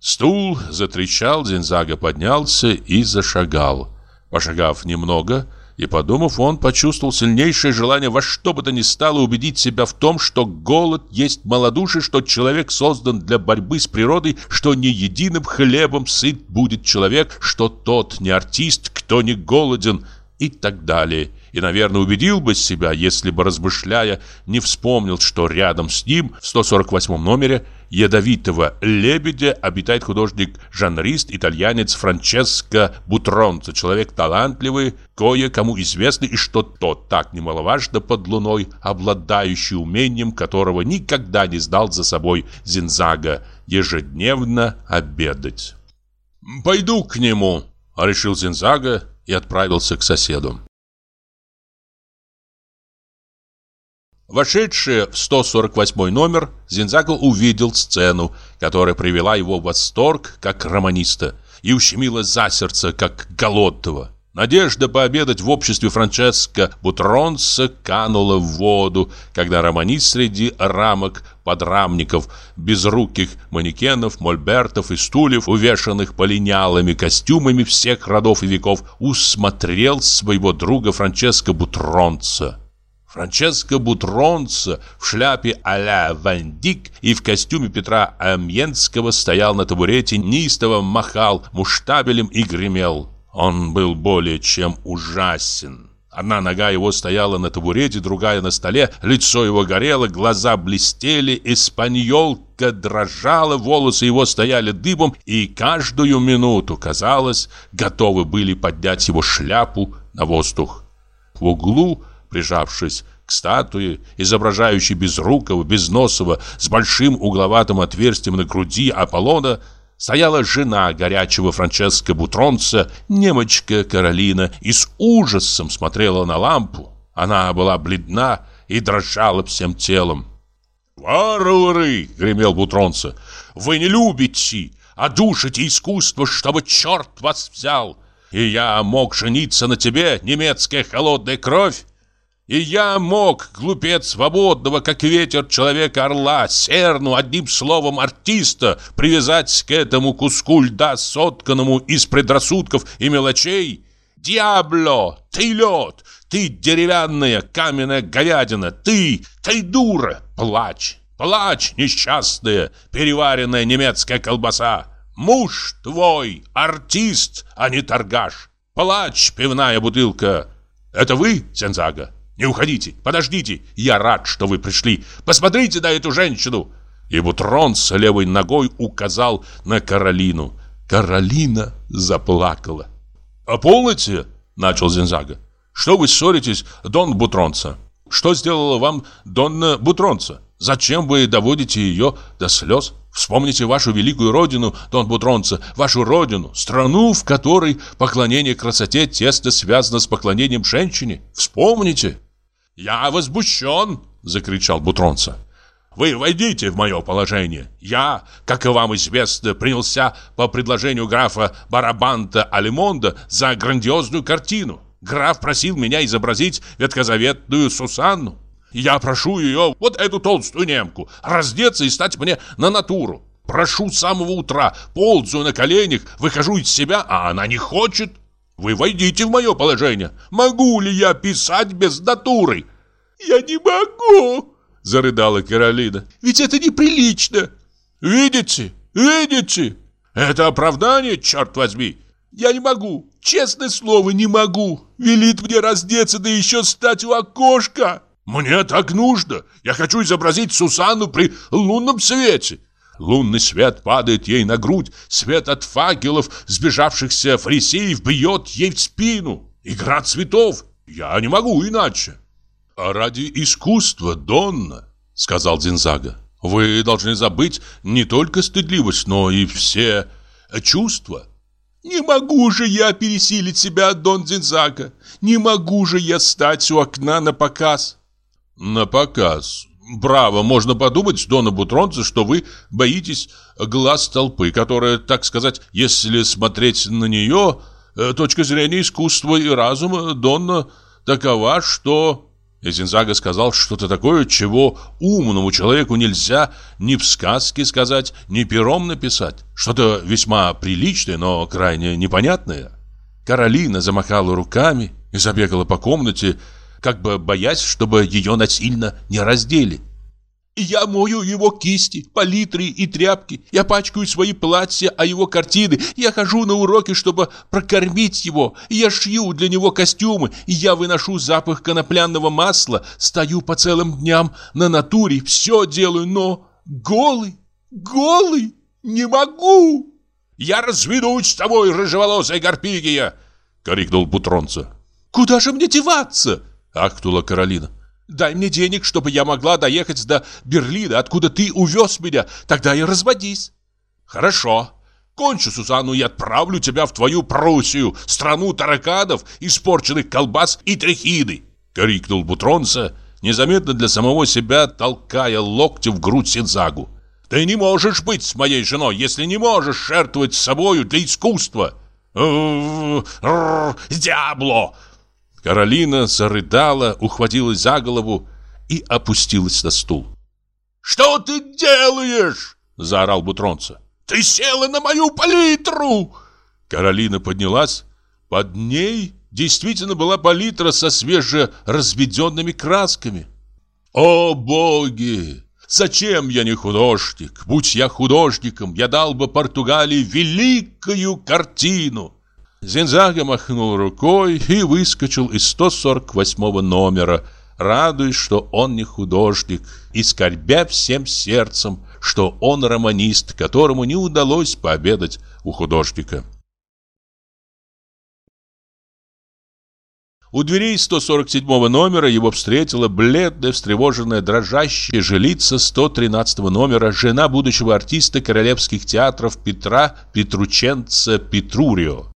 Стул затрещал, Зинзага поднялся и зашагал. Пошагав немного, и подумав, он почувствовал сильнейшее желание во что бы то ни стало убедить себя в том, что голод есть малодушие, что человек создан для борьбы с природой, что не единым хлебом сыт будет человек, что тот не артист, кто не голоден и так далее. И, наверное, убедил бы себя, если бы, размышляя, не вспомнил, что рядом с ним в 148 номере ядовитого лебедя обитает художник-жанрист, итальянец Франческо Бутронцо, человек талантливый, кое-кому известный, и что тот так немаловажно под луной, обладающий умением которого никогда не сдал за собой Зинзага, ежедневно обедать. «Пойду к нему», — решил Зинзага и отправился к соседу. Вошедший в 148 номер, Зинзаго увидел сцену, которая привела его в восторг, как романиста, и ущемила за сердце, как голодного. Надежда пообедать в обществе Франческо Бутронца канула в воду, когда романист среди рамок, подрамников, безруких манекенов, мольбертов и стульев, увешанных полинялыми костюмами всех родов и веков, усмотрел своего друга Франческо Бутронца. Франческо Бутронца в шляпе а-ля Вандик и в костюме Петра Амьенского стоял на табурете, неистово махал муштабелем и гремел. Он был более чем ужасен. Одна нога его стояла на табурете, другая на столе, лицо его горело, глаза блестели, испаньолка дрожала, волосы его стояли дыбом, и каждую минуту, казалось, готовы были поднять его шляпу на воздух. В углу прижавшись к статуе, изображающей безрукого, безносого, с большим угловатым отверстием на груди Аполлона, стояла жена горячего Франческо Бутронца, немочка Каролина, и с ужасом смотрела на лампу. Она была бледна и дрожала всем телом. «Варвары!» — гремел Бутронца. «Вы не любите, а душите искусство, чтобы черт вас взял! И я мог жениться на тебе, немецкая холодная кровь!» И я мог, глупец свободного, как ветер человека-орла, серну, одним словом артиста, привязать к этому куску льда, сотканному из предрассудков и мелочей? Диабло, ты лед, ты деревянная каменная говядина, ты, ты дура, плачь, плачь, несчастная, переваренная немецкая колбаса. Муж твой, артист, а не торгаш. Плачь, пивная бутылка. Это вы, Сензага? Не уходите, подождите. Я рад, что вы пришли. Посмотрите на эту женщину. И Бутрон с левой ногой указал на Каролину. Каролина заплакала. «А полноте?» – начал Зинзага. «Что вы ссоритесь, Дон Бутронца? Что сделала вам Донна Бутронца? Зачем вы доводите ее до слез? Вспомните вашу великую родину, Дон Бутронца, вашу родину, страну, в которой поклонение красоте тесно связано с поклонением женщине. Вспомните!» «Я возмущен!» – закричал Бутронца. «Вы войдите в мое положение. Я, как и вам известно, принялся по предложению графа Барабанта Алимонда за грандиозную картину. Граф просил меня изобразить ветхозаветную Сусанну. Я прошу ее, вот эту толстую немку, раздеться и стать мне на натуру. Прошу с самого утра, ползаю на коленях, выхожу из себя, а она не хочет. Вы войдите в мое положение. Могу ли я писать без натуры? Я не могу, зарыдала Каролина. Ведь это неприлично. Видите? Видите? Это оправдание, черт возьми. Я не могу, честное слово, не могу. Велит мне раздеться, да еще стать у окошка. Мне так нужно. Я хочу изобразить Сусанну при лунном свете. Лунный свет падает ей на грудь, свет от факелов сбежавшихся фарисеев бьет ей в спину. Игра цветов. Я не могу иначе. А ради искусства, Донна, сказал Зинзага, вы должны забыть не только стыдливость, но и все чувства. Не могу же я пересилить себя, Дон Зинзага. Не могу же я стать у окна на показ. На показ, Браво, можно подумать, Дона Бутронце, что вы боитесь глаз толпы, которая, так сказать, если смотреть на нее, э, точка зрения искусства и разума Донна такова, что... Эзензага сказал что-то такое, чего умному человеку нельзя ни в сказке сказать, ни пером написать. Что-то весьма приличное, но крайне непонятное. Каролина замахала руками и забегала по комнате, как бы боясь, чтобы ее насильно не раздели. Я мою его кисти, палитры и тряпки. Я пачкаю свои платья, а его картины. Я хожу на уроки, чтобы прокормить его. Я шью для него костюмы. Я выношу запах конопляного масла. Стою по целым дням на натуре. Все делаю, но голый. Голый? Не могу!» «Я разведусь с тобой, рыжеволосая Гарпигия!» — крикнул Бутронца. «Куда же мне деваться?» — ахнула Каролина. «Дай мне денег, чтобы я могла доехать до Берлина, откуда ты увез меня, тогда и разводись». «Хорошо. Кончу Сусанну и отправлю тебя в твою Пруссию, страну тараканов, испорченных колбас и трехиды!» — крикнул Бутронца, незаметно для самого себя толкая локтем в грудь Синзагу. Ты не можешь быть с моей женой, если не можешь жертвовать собою для искусства. Диабло! Каролина зарыдала, ухватилась за голову и опустилась на стул. «Что ты делаешь?» – заорал Бутронца. «Ты села на мою палитру!» Каролина поднялась. Под ней действительно была палитра со свежеразведенными красками. «О, боги! Зачем я не художник? Будь я художником, я дал бы Португалии великую картину. Зензага махнул рукой и выскочил из 148 номера, радуясь, что он не художник, и скорбя всем сердцем, что он романист, которому не удалось пообедать у художника. У дверей 147 номера его встретила бледная, встревоженная, дрожащая жилица 113 номера, жена будущего артиста королевских театров Петра Петрученца Петрурио.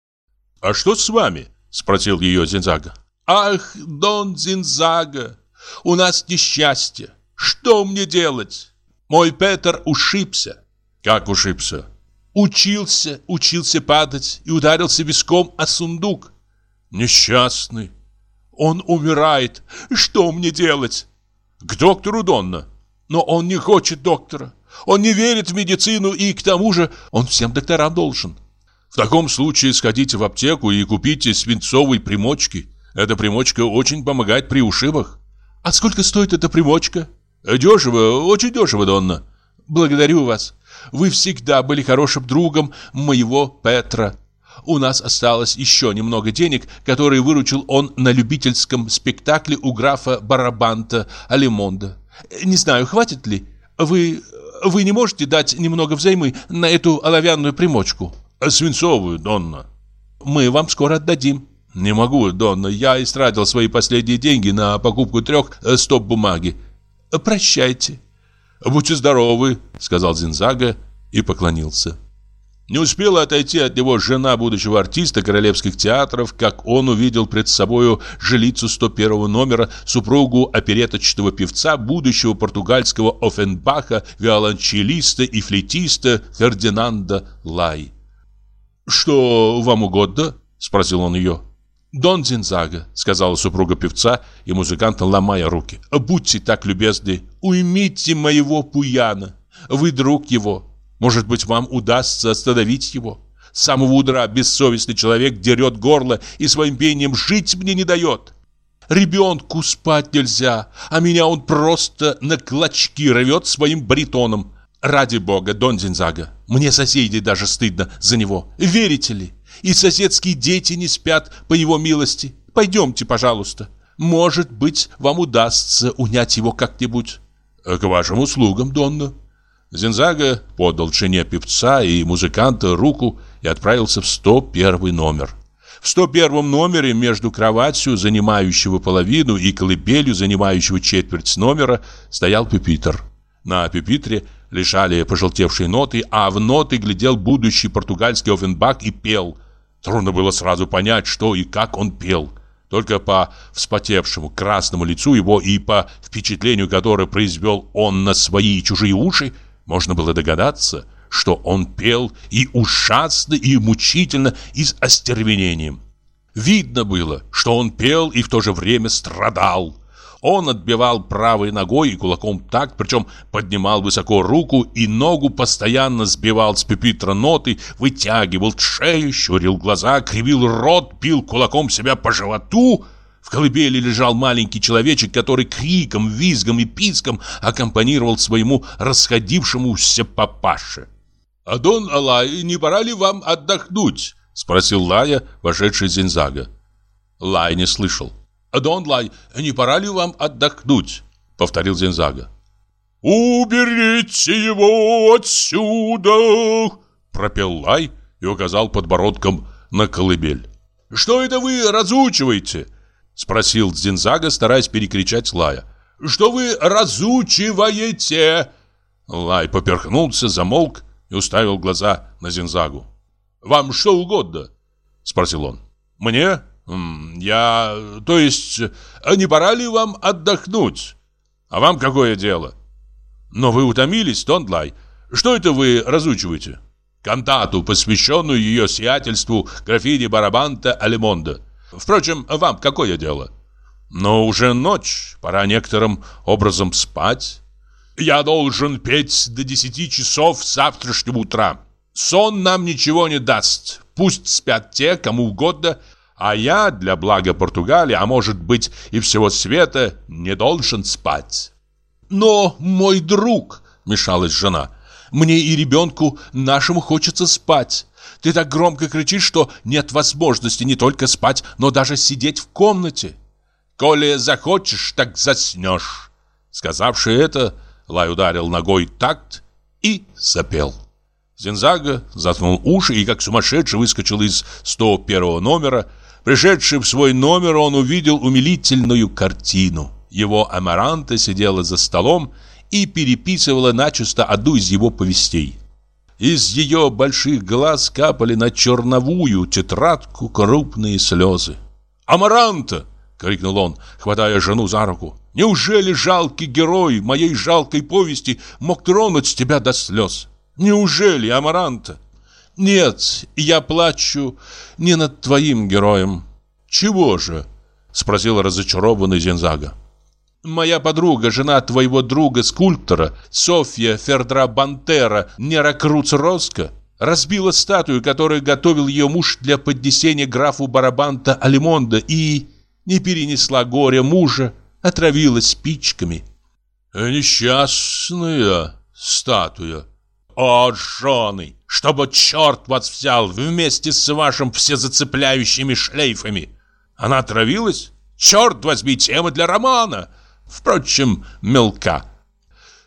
«А что с вами?» – спросил ее Зинзага. «Ах, Дон Зинзага, у нас несчастье. Что мне делать? Мой Петр ушибся». «Как ушибся?» «Учился, учился падать и ударился виском о сундук». «Несчастный». Он умирает. Что мне делать? К доктору Донна. Но он не хочет доктора. Он не верит в медицину и к тому же он всем докторам должен. В таком случае сходите в аптеку и купите свинцовые примочки. Эта примочка очень помогает при ушибах. А сколько стоит эта примочка? Дешево, очень дешево, Донна. Благодарю вас. Вы всегда были хорошим другом моего Петра. У нас осталось еще немного денег, которые выручил он на любительском спектакле у графа Барабанта Алимонда. Не знаю, хватит ли? Вы... вы не можете дать немного взаймы на эту оловянную примочку? Свинцовую, Донна. Мы вам скоро отдадим. Не могу, Донна. Я истратил свои последние деньги на покупку трех э, стоп бумаги. Прощайте. Будьте здоровы, сказал Зинзага и поклонился. Не успела отойти от него жена будущего артиста королевских театров, как он увидел пред собою жилицу 101 номера, супругу опереточного певца, будущего португальского Офенбаха, виолончелиста и флейтиста Фердинанда Лай. «Что вам угодно?» – спросил он ее. «Дон Зинзага», – сказала супруга певца и музыканта, ломая руки. «Будьте так любезны, уймите моего Пуяна. Вы друг его, может быть, вам удастся остановить его? С самого утра бессовестный человек дерет горло и своим пением жить мне не дает. Ребенку спать нельзя, а меня он просто на клочки рвет своим баритоном. Ради бога, Дон Зинзага, мне соседей даже стыдно за него. Верите ли? И соседские дети не спят по его милости. Пойдемте, пожалуйста. Может быть, вам удастся унять его как-нибудь. К вашим услугам, Донна. Зинзага подал жене певца и музыканта руку и отправился в 101 номер. В 101 номере между кроватью, занимающего половину, и колыбелью, занимающего четверть номера, стоял пюпитр. На пюпитре лежали пожелтевшие ноты, а в ноты глядел будущий португальский Офенбак и пел. Трудно было сразу понять, что и как он пел. Только по вспотевшему красному лицу его и по впечатлению, которое произвел он на свои и чужие уши, можно было догадаться, что он пел и ужасно, и мучительно, и с остервенением. Видно было, что он пел и в то же время страдал. Он отбивал правой ногой и кулаком так, причем поднимал высоко руку и ногу постоянно сбивал с пепитра ноты, вытягивал шею, щурил глаза, кривил рот, бил кулаком себя по животу – в колыбели лежал маленький человечек, который криком, визгом и писком аккомпанировал своему расходившемуся папаше. «Адон Алай, не пора ли вам отдохнуть?» — спросил Лая, вошедший Зинзага. Лай не слышал. «Адон Лай, не пора ли вам отдохнуть?» — повторил Зинзага. «Уберите его отсюда!» Пропел Лай и указал подбородком на колыбель. «Что это вы разучиваете?» Спросил Дзинзага, стараясь перекричать Лая. «Что вы разучиваете?» Лай поперхнулся, замолк и уставил глаза на Зинзагу. «Вам что угодно?» Спросил он. «Мне? Я... То есть, а не пора ли вам отдохнуть? А вам какое дело?» «Но вы утомились, Тондлай. Что это вы разучиваете?» «Кантату, посвященную ее сиятельству графине Барабанта Алимонда. Впрочем, вам какое дело?» «Но уже ночь, пора некоторым образом спать». «Я должен петь до десяти часов завтрашнего утра. Сон нам ничего не даст. Пусть спят те, кому угодно, а я для блага Португалии, а может быть и всего света, не должен спать». «Но, мой друг», — мешалась жена, — «мне и ребенку нашему хочется спать. Ты так громко кричишь, что нет возможности не только спать, но даже сидеть в комнате. Коли захочешь, так заснешь». Сказавши это, Лай ударил ногой такт и запел. Зензага заткнул уши и как сумасшедший выскочил из 101 номера. Пришедший в свой номер, он увидел умилительную картину. Его Амаранта сидела за столом и переписывала начисто одну из его повестей. Из ее больших глаз капали на черновую тетрадку крупные слезы. «Амаранта!» — крикнул он, хватая жену за руку. «Неужели жалкий герой моей жалкой повести мог тронуть тебя до слез? Неужели, Амаранта?» «Нет, я плачу не над твоим героем». «Чего же?» — спросил разочарованный Зензага. Моя подруга, жена твоего друга-скульптора, Софья Фердра Бантера Неракруц Роско, разбила статую, которую готовил ее муж для поднесения графу Барабанта Алимонда и не перенесла горе мужа, отравилась спичками. Несчастная статуя. О, жены, чтобы черт вас взял вместе с вашим всезацепляющими шлейфами. Она отравилась? Черт возьми, тема для романа впрочем, мелка.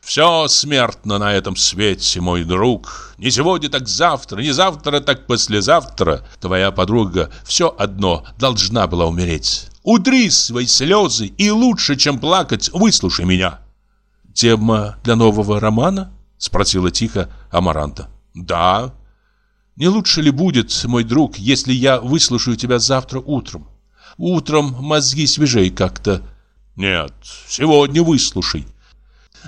Все смертно на этом свете, мой друг. Не сегодня, так завтра, не завтра, так послезавтра. Твоя подруга все одно должна была умереть. Утри свои слезы и лучше, чем плакать, выслушай меня. Тема для нового романа? Спросила тихо Амаранта. Да. Не лучше ли будет, мой друг, если я выслушаю тебя завтра утром? Утром мозги свежей как-то. Нет, сегодня выслушай.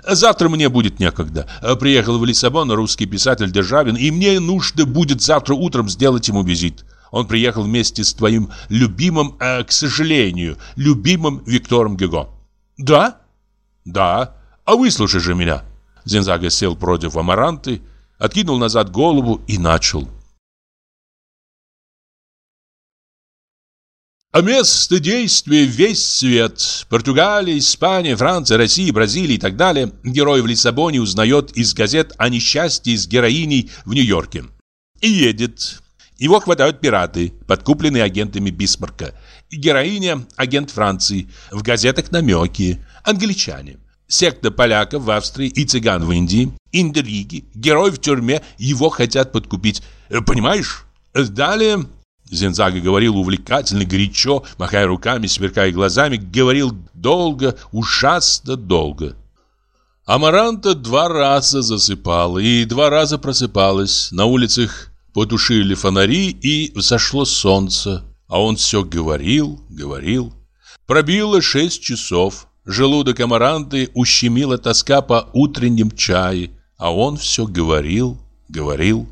Завтра мне будет некогда. Приехал в Лиссабон русский писатель Державин, и мне нужно будет завтра утром сделать ему визит. Он приехал вместе с твоим любимым, э, к сожалению, любимым Виктором Гюго. Да? Да. А выслушай же меня. Зензага сел против Амаранты, откинул назад голову и начал. А место действия весь свет. Португалия, Испания, Франция, Россия, Бразилия и так далее. Герой в Лиссабоне узнает из газет о несчастье с героиней в Нью-Йорке. И едет. Его хватают пираты, подкупленные агентами Бисмарка. Героиня – агент Франции. В газетах намеки. Англичане. Секта поляков в Австрии и цыган в Индии. Интриги. Герой в тюрьме. Его хотят подкупить. Понимаешь? Далее Зензага говорил увлекательно, горячо, махая руками, сверкая глазами, говорил долго, ужасно долго. Амаранта два раза засыпала и два раза просыпалась. На улицах потушили фонари и взошло солнце. А он все говорил, говорил. Пробило шесть часов. Желудок Амаранты ущемила тоска по утреннем чае. А он все говорил, говорил.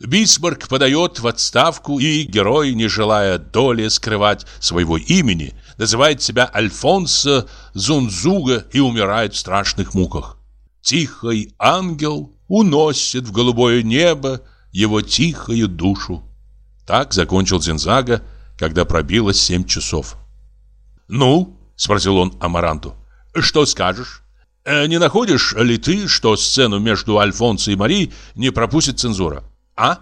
Бисмарк подает в отставку, и герой, не желая доли скрывать своего имени, называет себя Альфонсо Зунзуга и умирает в страшных муках. Тихий ангел уносит в голубое небо его тихую душу. Так закончил Зинзага, когда пробило семь часов. «Ну?» – спросил он Амаранту. «Что скажешь? Э, не находишь ли ты, что сцену между Альфонсо и Мари не пропустит цензура?» А?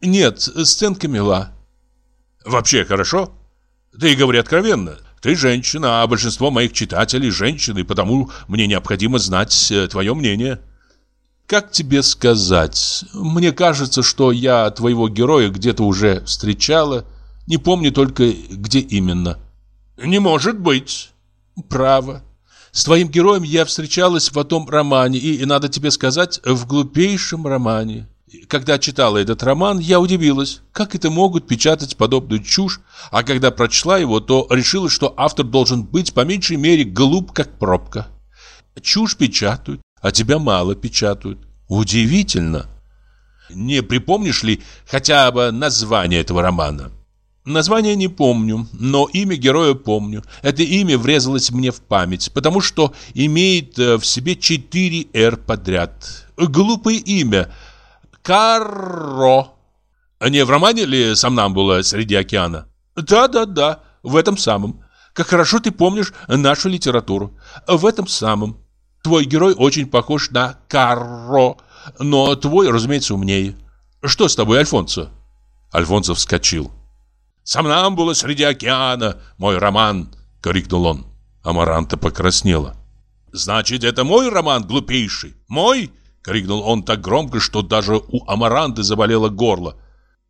Нет, сценка мила. Вообще хорошо? Ты говори откровенно. Ты женщина, а большинство моих читателей женщины, потому мне необходимо знать э, твое мнение. Как тебе сказать? Мне кажется, что я твоего героя где-то уже встречала. Не помню только, где именно. Не может быть. Право. С твоим героем я встречалась в том романе, и, надо тебе сказать, в глупейшем романе. Когда читала этот роман, я удивилась, как это могут печатать подобную чушь, а когда прочла его, то решила, что автор должен быть по меньшей мере глуп, как пробка. Чушь печатают, а тебя мало печатают. Удивительно. Не припомнишь ли хотя бы название этого романа? Название не помню, но имя героя помню. Это имя врезалось мне в память, потому что имеет э, в себе четыре «Р» подряд. Глупое имя. Карро. Не в романе ли «Сомнамбула среди океана»? Да-да-да, в этом самом. Как хорошо ты помнишь нашу литературу. В этом самом. Твой герой очень похож на Карро, но твой, разумеется, умнее. Что с тобой, Альфонсо? Альфонсо вскочил. «Сомнамбула среди океана, мой роман!» — крикнул он. Амаранта покраснела. «Значит, это мой роман, глупейший? Мой?» — крикнул он так громко, что даже у Амаранты заболело горло.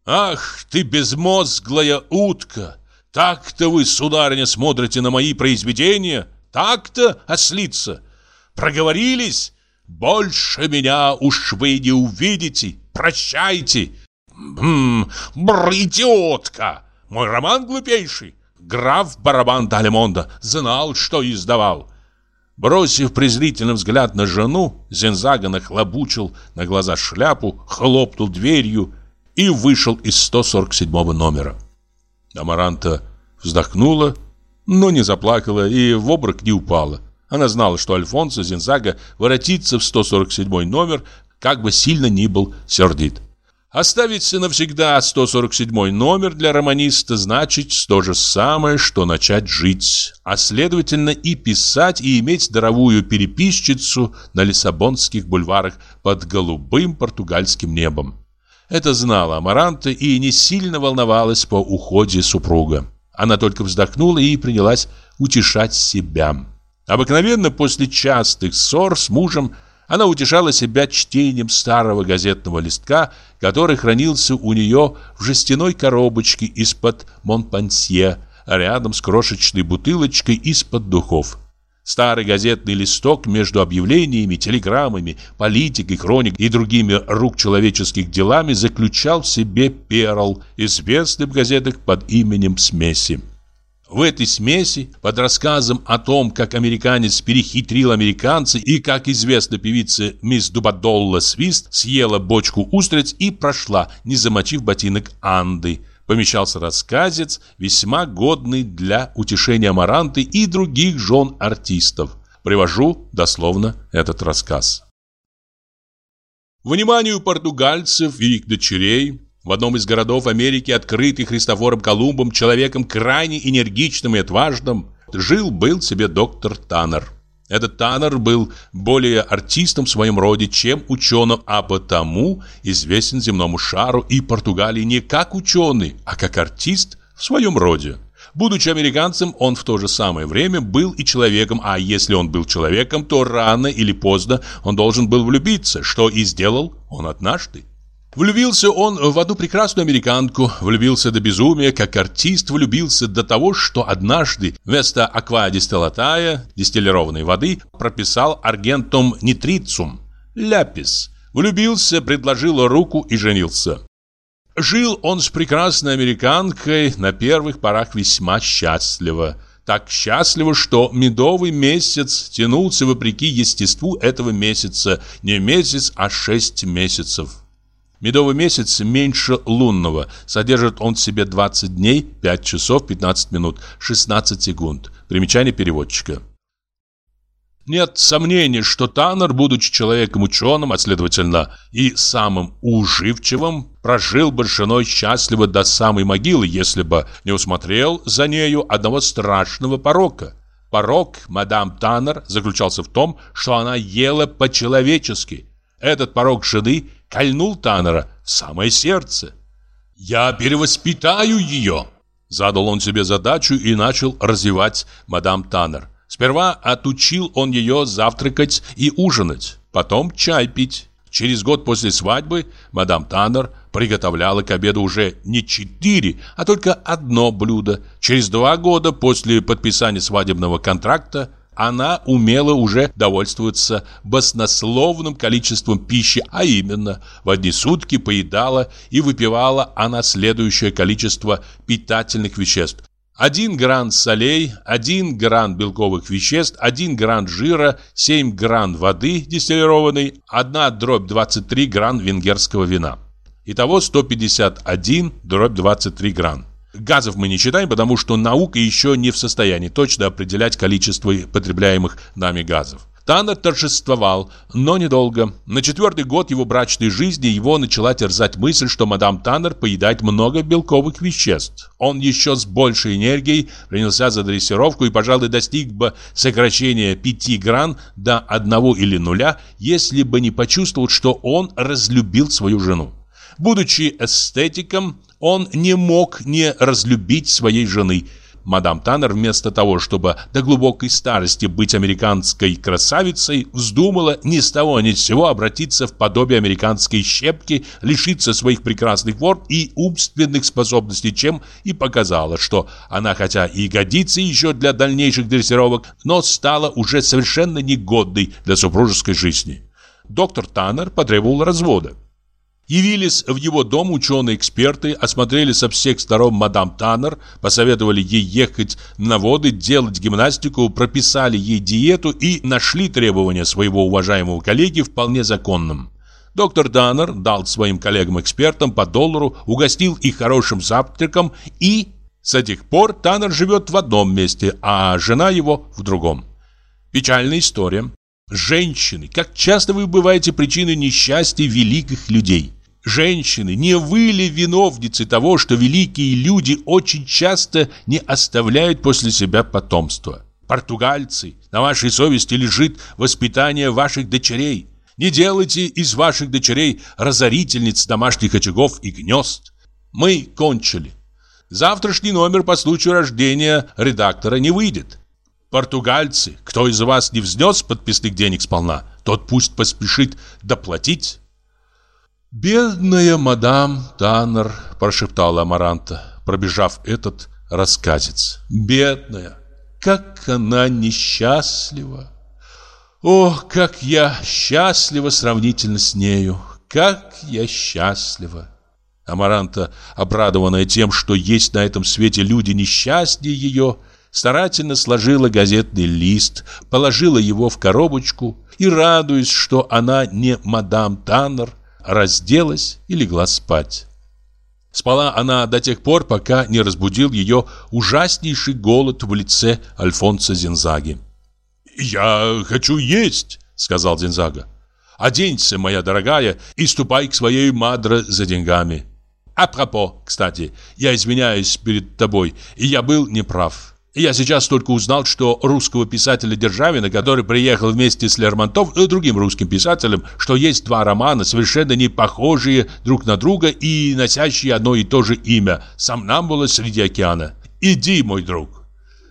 «Ах, ты безмозглая утка! Так-то вы, сударыня, смотрите на мои произведения? Так-то, ослица? Проговорились? Больше меня уж вы не увидите! Прощайте!» «Бм, бр, идиотка!» Мой роман глупейший. Граф Барабан Далемонда знал, что издавал. Бросив презрительный взгляд на жену, Зензага нахлобучил на глаза шляпу, хлопнул дверью и вышел из 147 номера. Амаранта вздохнула, но не заплакала и в обрак не упала. Она знала, что Альфонсо Зензага воротится в 147 номер, как бы сильно ни был сердит. Оставить навсегда 147 номер для романиста значит то же самое, что начать жить, а следовательно и писать, и иметь здоровую переписчицу на лиссабонских бульварах под голубым португальским небом. Это знала Амаранта и не сильно волновалась по уходе супруга. Она только вздохнула и принялась утешать себя. Обыкновенно после частых ссор с мужем она утешала себя чтением старого газетного листка, который хранился у нее в жестяной коробочке из-под Монпансье, рядом с крошечной бутылочкой из-под духов. Старый газетный листок между объявлениями, телеграммами, политикой, хроникой и другими рук человеческих делами заключал в себе перл, известный в газетах под именем Смеси. В этой смеси, под рассказом о том, как американец перехитрил американца и, как известно певице мисс Дубадолла Свист, съела бочку устриц и прошла, не замочив ботинок Анды, помещался рассказец, весьма годный для утешения Амаранты и других жен артистов. Привожу дословно этот рассказ. Вниманию португальцев и их дочерей в одном из городов Америки, открытый Христофором Колумбом, человеком крайне энергичным и отважным, жил-был себе доктор Таннер. Этот Таннер был более артистом в своем роде, чем ученым, а потому известен земному шару и Португалии не как ученый, а как артист в своем роде. Будучи американцем, он в то же самое время был и человеком, а если он был человеком, то рано или поздно он должен был влюбиться, что и сделал он однажды. Влюбился он в одну прекрасную американку, влюбился до безумия, как артист влюбился до того, что однажды вместо аквадистиллатая, дистиллированной воды, прописал аргентум нитрицум, ляпис. Влюбился, предложил руку и женился. Жил он с прекрасной американкой на первых порах весьма счастливо. Так счастливо, что медовый месяц тянулся вопреки естеству этого месяца, не месяц, а шесть месяцев. Медовый месяц меньше лунного. Содержит он в себе 20 дней, 5 часов, 15 минут, 16 секунд. Примечание переводчика. Нет сомнений, что Таннер, будучи человеком ученым, а следовательно и самым уживчивым, прожил женой счастливо до самой могилы, если бы не усмотрел за нею одного страшного порока. Порок мадам Таннер заключался в том, что она ела по-человечески. Этот порок жены – кольнул Таннера в самое сердце. «Я перевоспитаю ее!» Задал он себе задачу и начал развивать мадам Таннер. Сперва отучил он ее завтракать и ужинать, потом чай пить. Через год после свадьбы мадам Таннер приготовляла к обеду уже не четыре, а только одно блюдо. Через два года после подписания свадебного контракта она умела уже довольствоваться баснословным количеством пищи, а именно в одни сутки поедала и выпивала она следующее количество питательных веществ. 1 гран солей, 1 гран белковых веществ, 1 гран жира, 7 гран воды дистиллированной, 1 дробь 23 гран венгерского вина. Итого 151 дробь 23 гран. Газов мы не считаем, потому что наука еще не в состоянии точно определять количество потребляемых нами газов. Таннер торжествовал, но недолго. На четвертый год его брачной жизни его начала терзать мысль, что мадам Таннер поедает много белковых веществ. Он еще с большей энергией принялся за дрессировку и, пожалуй, достиг бы сокращения 5 гран до одного или нуля, если бы не почувствовал, что он разлюбил свою жену. Будучи эстетиком, он не мог не разлюбить своей жены – Мадам Таннер вместо того, чтобы до глубокой старости быть американской красавицей, вздумала ни с того ни с сего обратиться в подобие американской щепки, лишиться своих прекрасных форм и умственных способностей, чем и показала, что она хотя и годится еще для дальнейших дрессировок, но стала уже совершенно негодной для супружеской жизни. Доктор Таннер потребовал развода. Явились в его дом ученые-эксперты, осмотрели со всех сторон мадам Таннер, посоветовали ей ехать на воды, делать гимнастику, прописали ей диету и нашли требования своего уважаемого коллеги вполне законным. Доктор Таннер дал своим коллегам-экспертам по доллару, угостил их хорошим завтраком и... С этих пор Таннер живет в одном месте, а жена его в другом. Печальная история. Женщины, как часто вы бываете причиной несчастья великих людей. Женщины, не вы ли виновницы того, что великие люди очень часто не оставляют после себя потомства? Португальцы, на вашей совести лежит воспитание ваших дочерей. Не делайте из ваших дочерей разорительниц домашних очагов и гнезд. Мы кончили. Завтрашний номер по случаю рождения редактора не выйдет. Португальцы, кто из вас не взнес подписных денег сполна, тот пусть поспешит доплатить. «Бедная мадам Таннер», – прошептала Амаранта, пробежав этот рассказец. «Бедная! Как она несчастлива! Ох, как я счастлива сравнительно с нею! Как я счастлива!» Амаранта, обрадованная тем, что есть на этом свете люди несчастнее ее, старательно сложила газетный лист, положила его в коробочку и, радуясь, что она не мадам Таннер, разделась и легла спать. Спала она до тех пор, пока не разбудил ее ужаснейший голод в лице Альфонса Зинзаги. «Я хочу есть», — сказал Зинзага. «Оденься, моя дорогая, и ступай к своей мадре за деньгами. Апропо, кстати, я извиняюсь перед тобой, и я был неправ. Я сейчас только узнал, что русского писателя Державина, который приехал вместе с Лермонтов и другим русским писателем, что есть два романа, совершенно не похожие друг на друга и носящие одно и то же имя «Самнамбула среди океана». Иди, мой друг.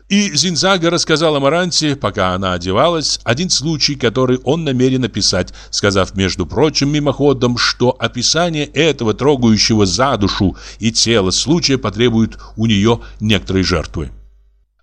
И Зинзага рассказал Амаранте, пока она одевалась, один случай, который он намерен описать, сказав, между прочим, мимоходом, что описание этого трогающего за душу и тело случая потребует у нее некоторой жертвы.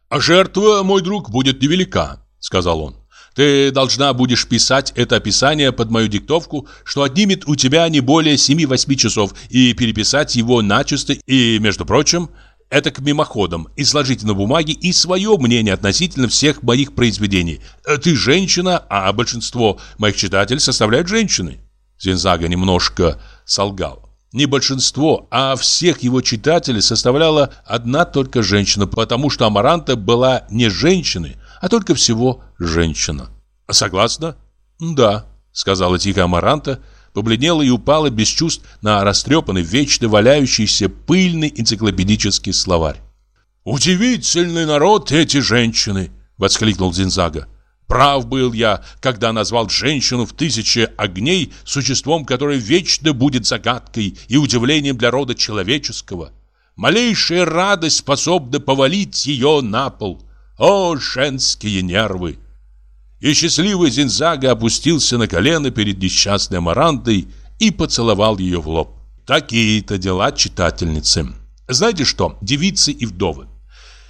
«А жертва, мой друг, будет невелика», — сказал он. «Ты должна будешь писать это описание под мою диктовку, что отнимет у тебя не более 7-8 часов, и переписать его начисто, и, между прочим, это к мимоходам, изложить на бумаге и свое мнение относительно всех моих произведений. Ты женщина, а большинство моих читателей составляют женщины». Зинзага немножко солгал. Не большинство, а всех его читателей составляла одна только женщина, потому что Амаранта была не женщиной, а только всего женщина. Согласна? Да, сказала тихо Амаранта, побледнела и упала без чувств на растрепанный, вечно валяющийся пыльный энциклопедический словарь. «Удивительный народ эти женщины!» — воскликнул Зинзага. Прав был я, когда назвал женщину в тысяче огней существом, которое вечно будет загадкой и удивлением для рода человеческого. Малейшая радость способна повалить ее на пол. О, женские нервы! И счастливый Зинзага опустился на колено перед несчастной Амарантой и поцеловал ее в лоб. Такие-то дела читательницы. Знаете что, девицы и вдовы,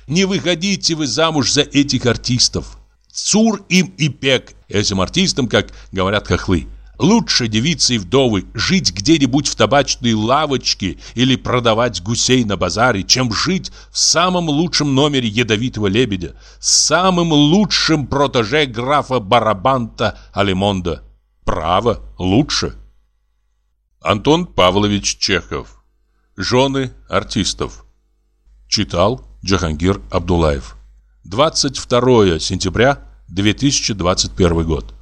не выходите вы замуж за этих артистов. Цур им и пек этим артистам, как говорят хохлы. Лучше девицы и вдовы жить где-нибудь в табачной лавочке или продавать гусей на базаре, чем жить в самом лучшем номере ядовитого лебедя, самым лучшим протеже графа Барабанта Алимонда. Право, лучше. Антон Павлович Чехов. Жены артистов. Читал Джахангир Абдулаев. 22 сентября 2021 год.